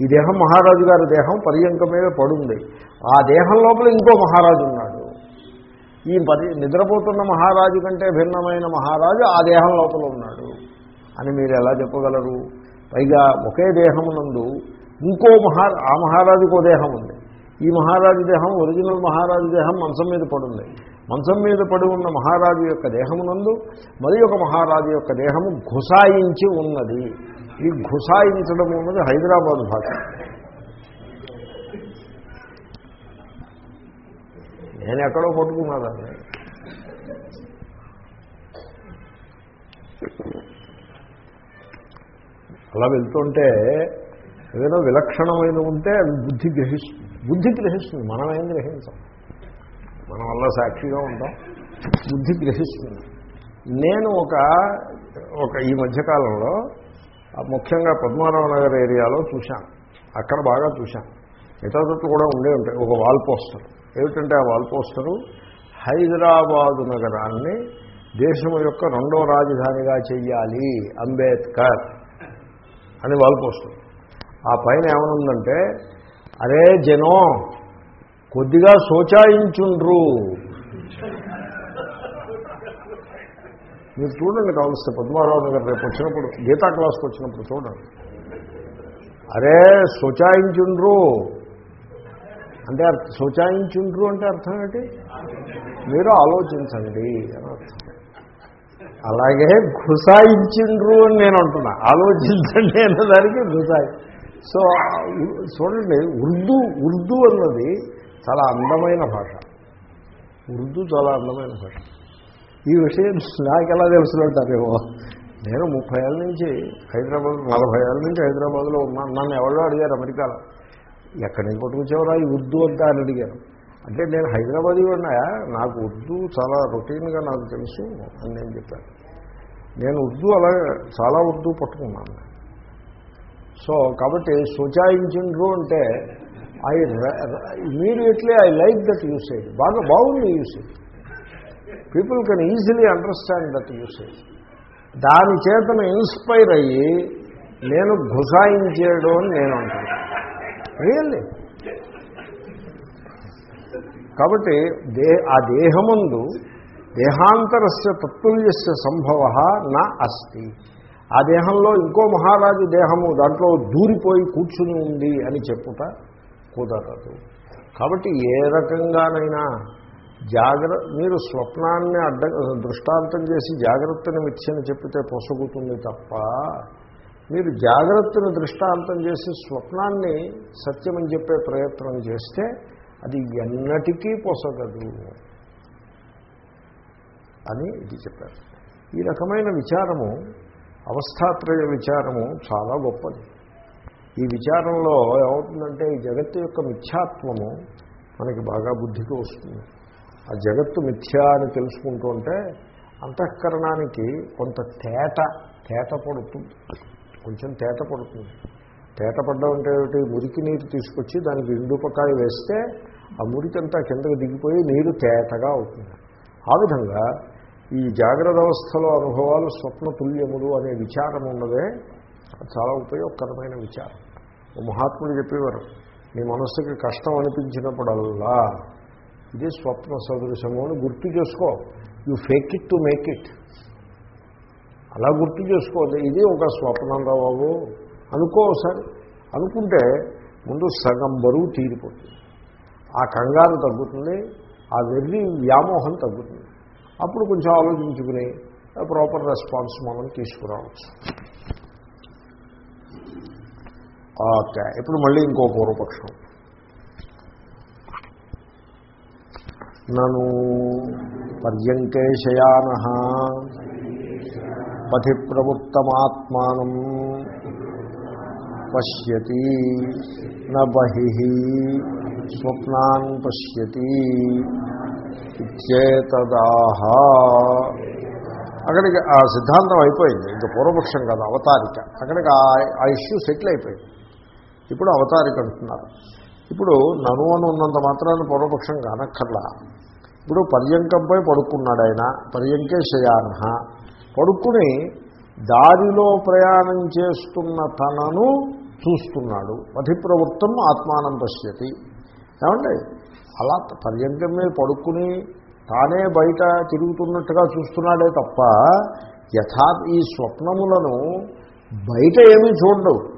ఈ దేహం మహారాజు గారి దేహం పర్యంక మీద పడుంది. ఆ దేహం లోపల ఇంకో మహారాజు ఉన్నాడు. ఈ పరి నిద్రపోతున్న మహారాజు కంటే భిన్నమైన మహారాజు ఆ దేహం లోపల ఉన్నాడు. అని మీరు ఎలా చెప్పగలరు? పైగా ఒకే దేహమునందు ఇంకో మహా ఆ మహారాజుకో దేహం ఉంది. ఈ మహారాజు దేహం ఒరిజినల్ మహారాజు దేహం మంచం మీద పడుంది. మంచం మీద పడి ఉన్న మహారాజు యొక్క దేహమునందు మరి ఒక మహారాజు యొక్క దేహము ఘుసాయించి ఉన్నది. ఈ ఘుసాయించడం ఉన్నది హైదరాబాద్ భాష. నేను ఎక్కడో పట్టుకున్నాదాన్ని అలా వెళ్తుంటే ఏదైనా విలక్షణమైన ఉంటే అది బుద్ధి గ్రహిస్తుంది. బుద్ధి గ్రహిస్తుంది. మనం ఏం గ్రహించాం? మనం వల్ల సాక్షిగా ఉంటాం. బుద్ధి గ్రహిస్తుంది. నేను ఒక ఒక ఈ మధ్యకాలంలో ముఖ్యంగా పద్మారావు నగర్ ఏరియాలో చూశాను. అక్కడ బాగా చూశాను. మిగతా చోట్ల కూడా ఉండే ఉంటాయి. ఒక వాల్ పోస్టర్. ఏమిటంటే ఆ వాల్ పోస్టరు? హైదరాబాదు నగరాన్ని దేశం యొక్క రెండో రాజధానిగా చెయ్యాలి అంబేద్కర్ అని వాల్ పోస్టర్. ఆ పైన ఏమనుందంటే అరే జనం కొద్దిగా శోచాయించుండ్రు మీరు చూడండి కావలిస్తే పద్మారావు గారు రేపు వచ్చినప్పుడు గీతా క్లాస్కి వచ్చినప్పుడు చూడండి. అరే శోచాయించుండ్రు అంటే శోచాయించుండ్రు అంటే అర్థం ఏంటి? మీరు ఆలోచించండి అని అర్థం. అలాగే గుసాయించిండ్రు అని నేను అంటున్నా. ఆలోచించండి అన్నదానికి ఘుసాయి సో చూడండి ఉర్దూ ఉర్దూ అన్నది చాలా అందమైన భాష. ఉర్దూ చాలా అందమైన భాష. ఈ విషయం నాకెలా తెలుసుకుంటారేమో? నేను ముప్పై ఏళ్ళ నుంచి హైదరాబాద్ నలభై ఏళ్ళ నుంచి హైదరాబాద్లో ఉన్నాను నన్ను ఎవరో అడిగారు అమెరికాలో. ఎక్కడి నుంచి పట్టుకొచ్చేవరా ఈ ఉర్దూ అంతా అని అడిగారు. అంటే నేను హైదరాబాద్ ఉన్నాయా నాకు ఉర్దూ చాలా రొటీన్గా నాకు తెలుసు అని నేను చెప్పాను. నేను ఉర్దూ అలా చాలా ఉర్దూ పట్టుకున్నాను. సో కాబట్టి సూచాయించిండ్రు అంటే I immediately I like that usage బాగా బాగుంది usage. People can easily understand that usage దాని చేతను ఇన్స్పైర్ అయ్యి నేను ఘుసాయించేయడం అని నేను అంటాను రియల్లీ కాబట్టి దే ఆ దేహమందు దేహాంతరస్య తత్తుల్యస్య సంభవ నా అస్తి. ఆ దేహంలో ఇంకో మహారాజు దేహము దాంట్లో దూరిపోయి కూర్చుని ఉంది అని చెప్పుట కుదరదు. కాబట్టి ఏ రకంగానైనా జాగ్ర మీరు స్వప్నాన్ని అడ్డ దృష్టాంతం చేసి జాగ్రత్తని మిథ్యని చెప్పితే పొసగుతుంది తప్ప మీరు జాగ్రత్తను దృష్టాంతం చేసి స్వప్నాన్ని సత్యమని చెప్పే ప్రయత్నం చేస్తే అది ఎన్నటికీ పొసగదు. అని ఇది చెప్పారు. ఈ రకమైన విచారము అవస్థాత్రయ విచారము చాలా గొప్పది. ఈ విచారంలో ఏమవుతుందంటే ఈ జగత్తు యొక్క మిథ్యాత్వము మనకి బాగా బుద్ధికి వస్తుంది. ఆ జగత్తు మిథ్యా అని తెలుసుకుంటూ ఉంటే అంతఃకరణానికి కొంత తేట తేట పడుతుంది. కొంచెం తేట పడుతుంది. తేట పడ్డం అంటే ఏమిటి? మురికి నీరు తీసుకొచ్చి దానికి ఇండుపకాయ వేస్తే ఆ మురికంతా కిందకి దిగిపోయి నీరు తేటగా అవుతుంది. ఆ విధంగా ఈ జాగ్రత్త అవస్థలో అనుభవాలు స్వప్న తుల్యములు అనే విచారం ఉన్నదే. చాలా ఉపయోగకరమైన విచారం. మహాత్ముడు చెప్పేవారు మీ మనస్సుకి కష్టం అనిపించినప్పుడల్లా ఇది స్వప్న సదృశము అని గుర్తు చేసుకో. You fake it to make it అలా గుర్తు చేసుకోవద్దు ఇది ఒక స్వప్నం రా బాబు. అనుకో అనుకుంటే ముందు సగం బరువు తీరిపోతుంది. ఆ కంగారు తగ్గుతుంది. ఆ వెర్రి వ్యామోహం తగ్గుతుంది. అప్పుడు కొంచెం ఆలోచించుకుని ప్రాపర్ రెస్పాన్స్ మనం తీసుకురావచ్చు. ఓకే. ఇప్పుడు మళ్ళీ ఇంకో పూర్వపక్షం. నను పర్యంకే శయాన పథి ప్రవృత్తమాత్మానం పశ్యతి నహి స్వప్నాన్ పశ్యతి ఇచ్చేతదాహ అక్కడికి ఆ సిద్ధాంతం అయిపోయింది. ఇంకా పూర్వపక్షం కాదు అవతారిక. అక్కడికి ఆ ఇష్యూ సెటిల్ అయిపోయింది. ఇప్పుడు అవతారిక అంటున్నారు. ఇప్పుడు నను అని ఉన్నంత మాత్రాన్ని పూర్వపక్షం కానక్కర్లా. ఇప్పుడు పర్యంకంపై పడుకున్నాడు ఆయన పర్యంకే శయాన పడుకుని దారిలో ప్రయాణం చేస్తున్న తనను చూస్తున్నాడు. ప్రవృత్తం ఆత్మానం పశ్యతి. ఏమండి? అలా పర్యంకం మీద పడుకుని తానే బయట తిరుగుతున్నట్టుగా చూస్తున్నాడే తప్ప యథా ఈ స్వప్నములను బయట ఏమీ చూడవు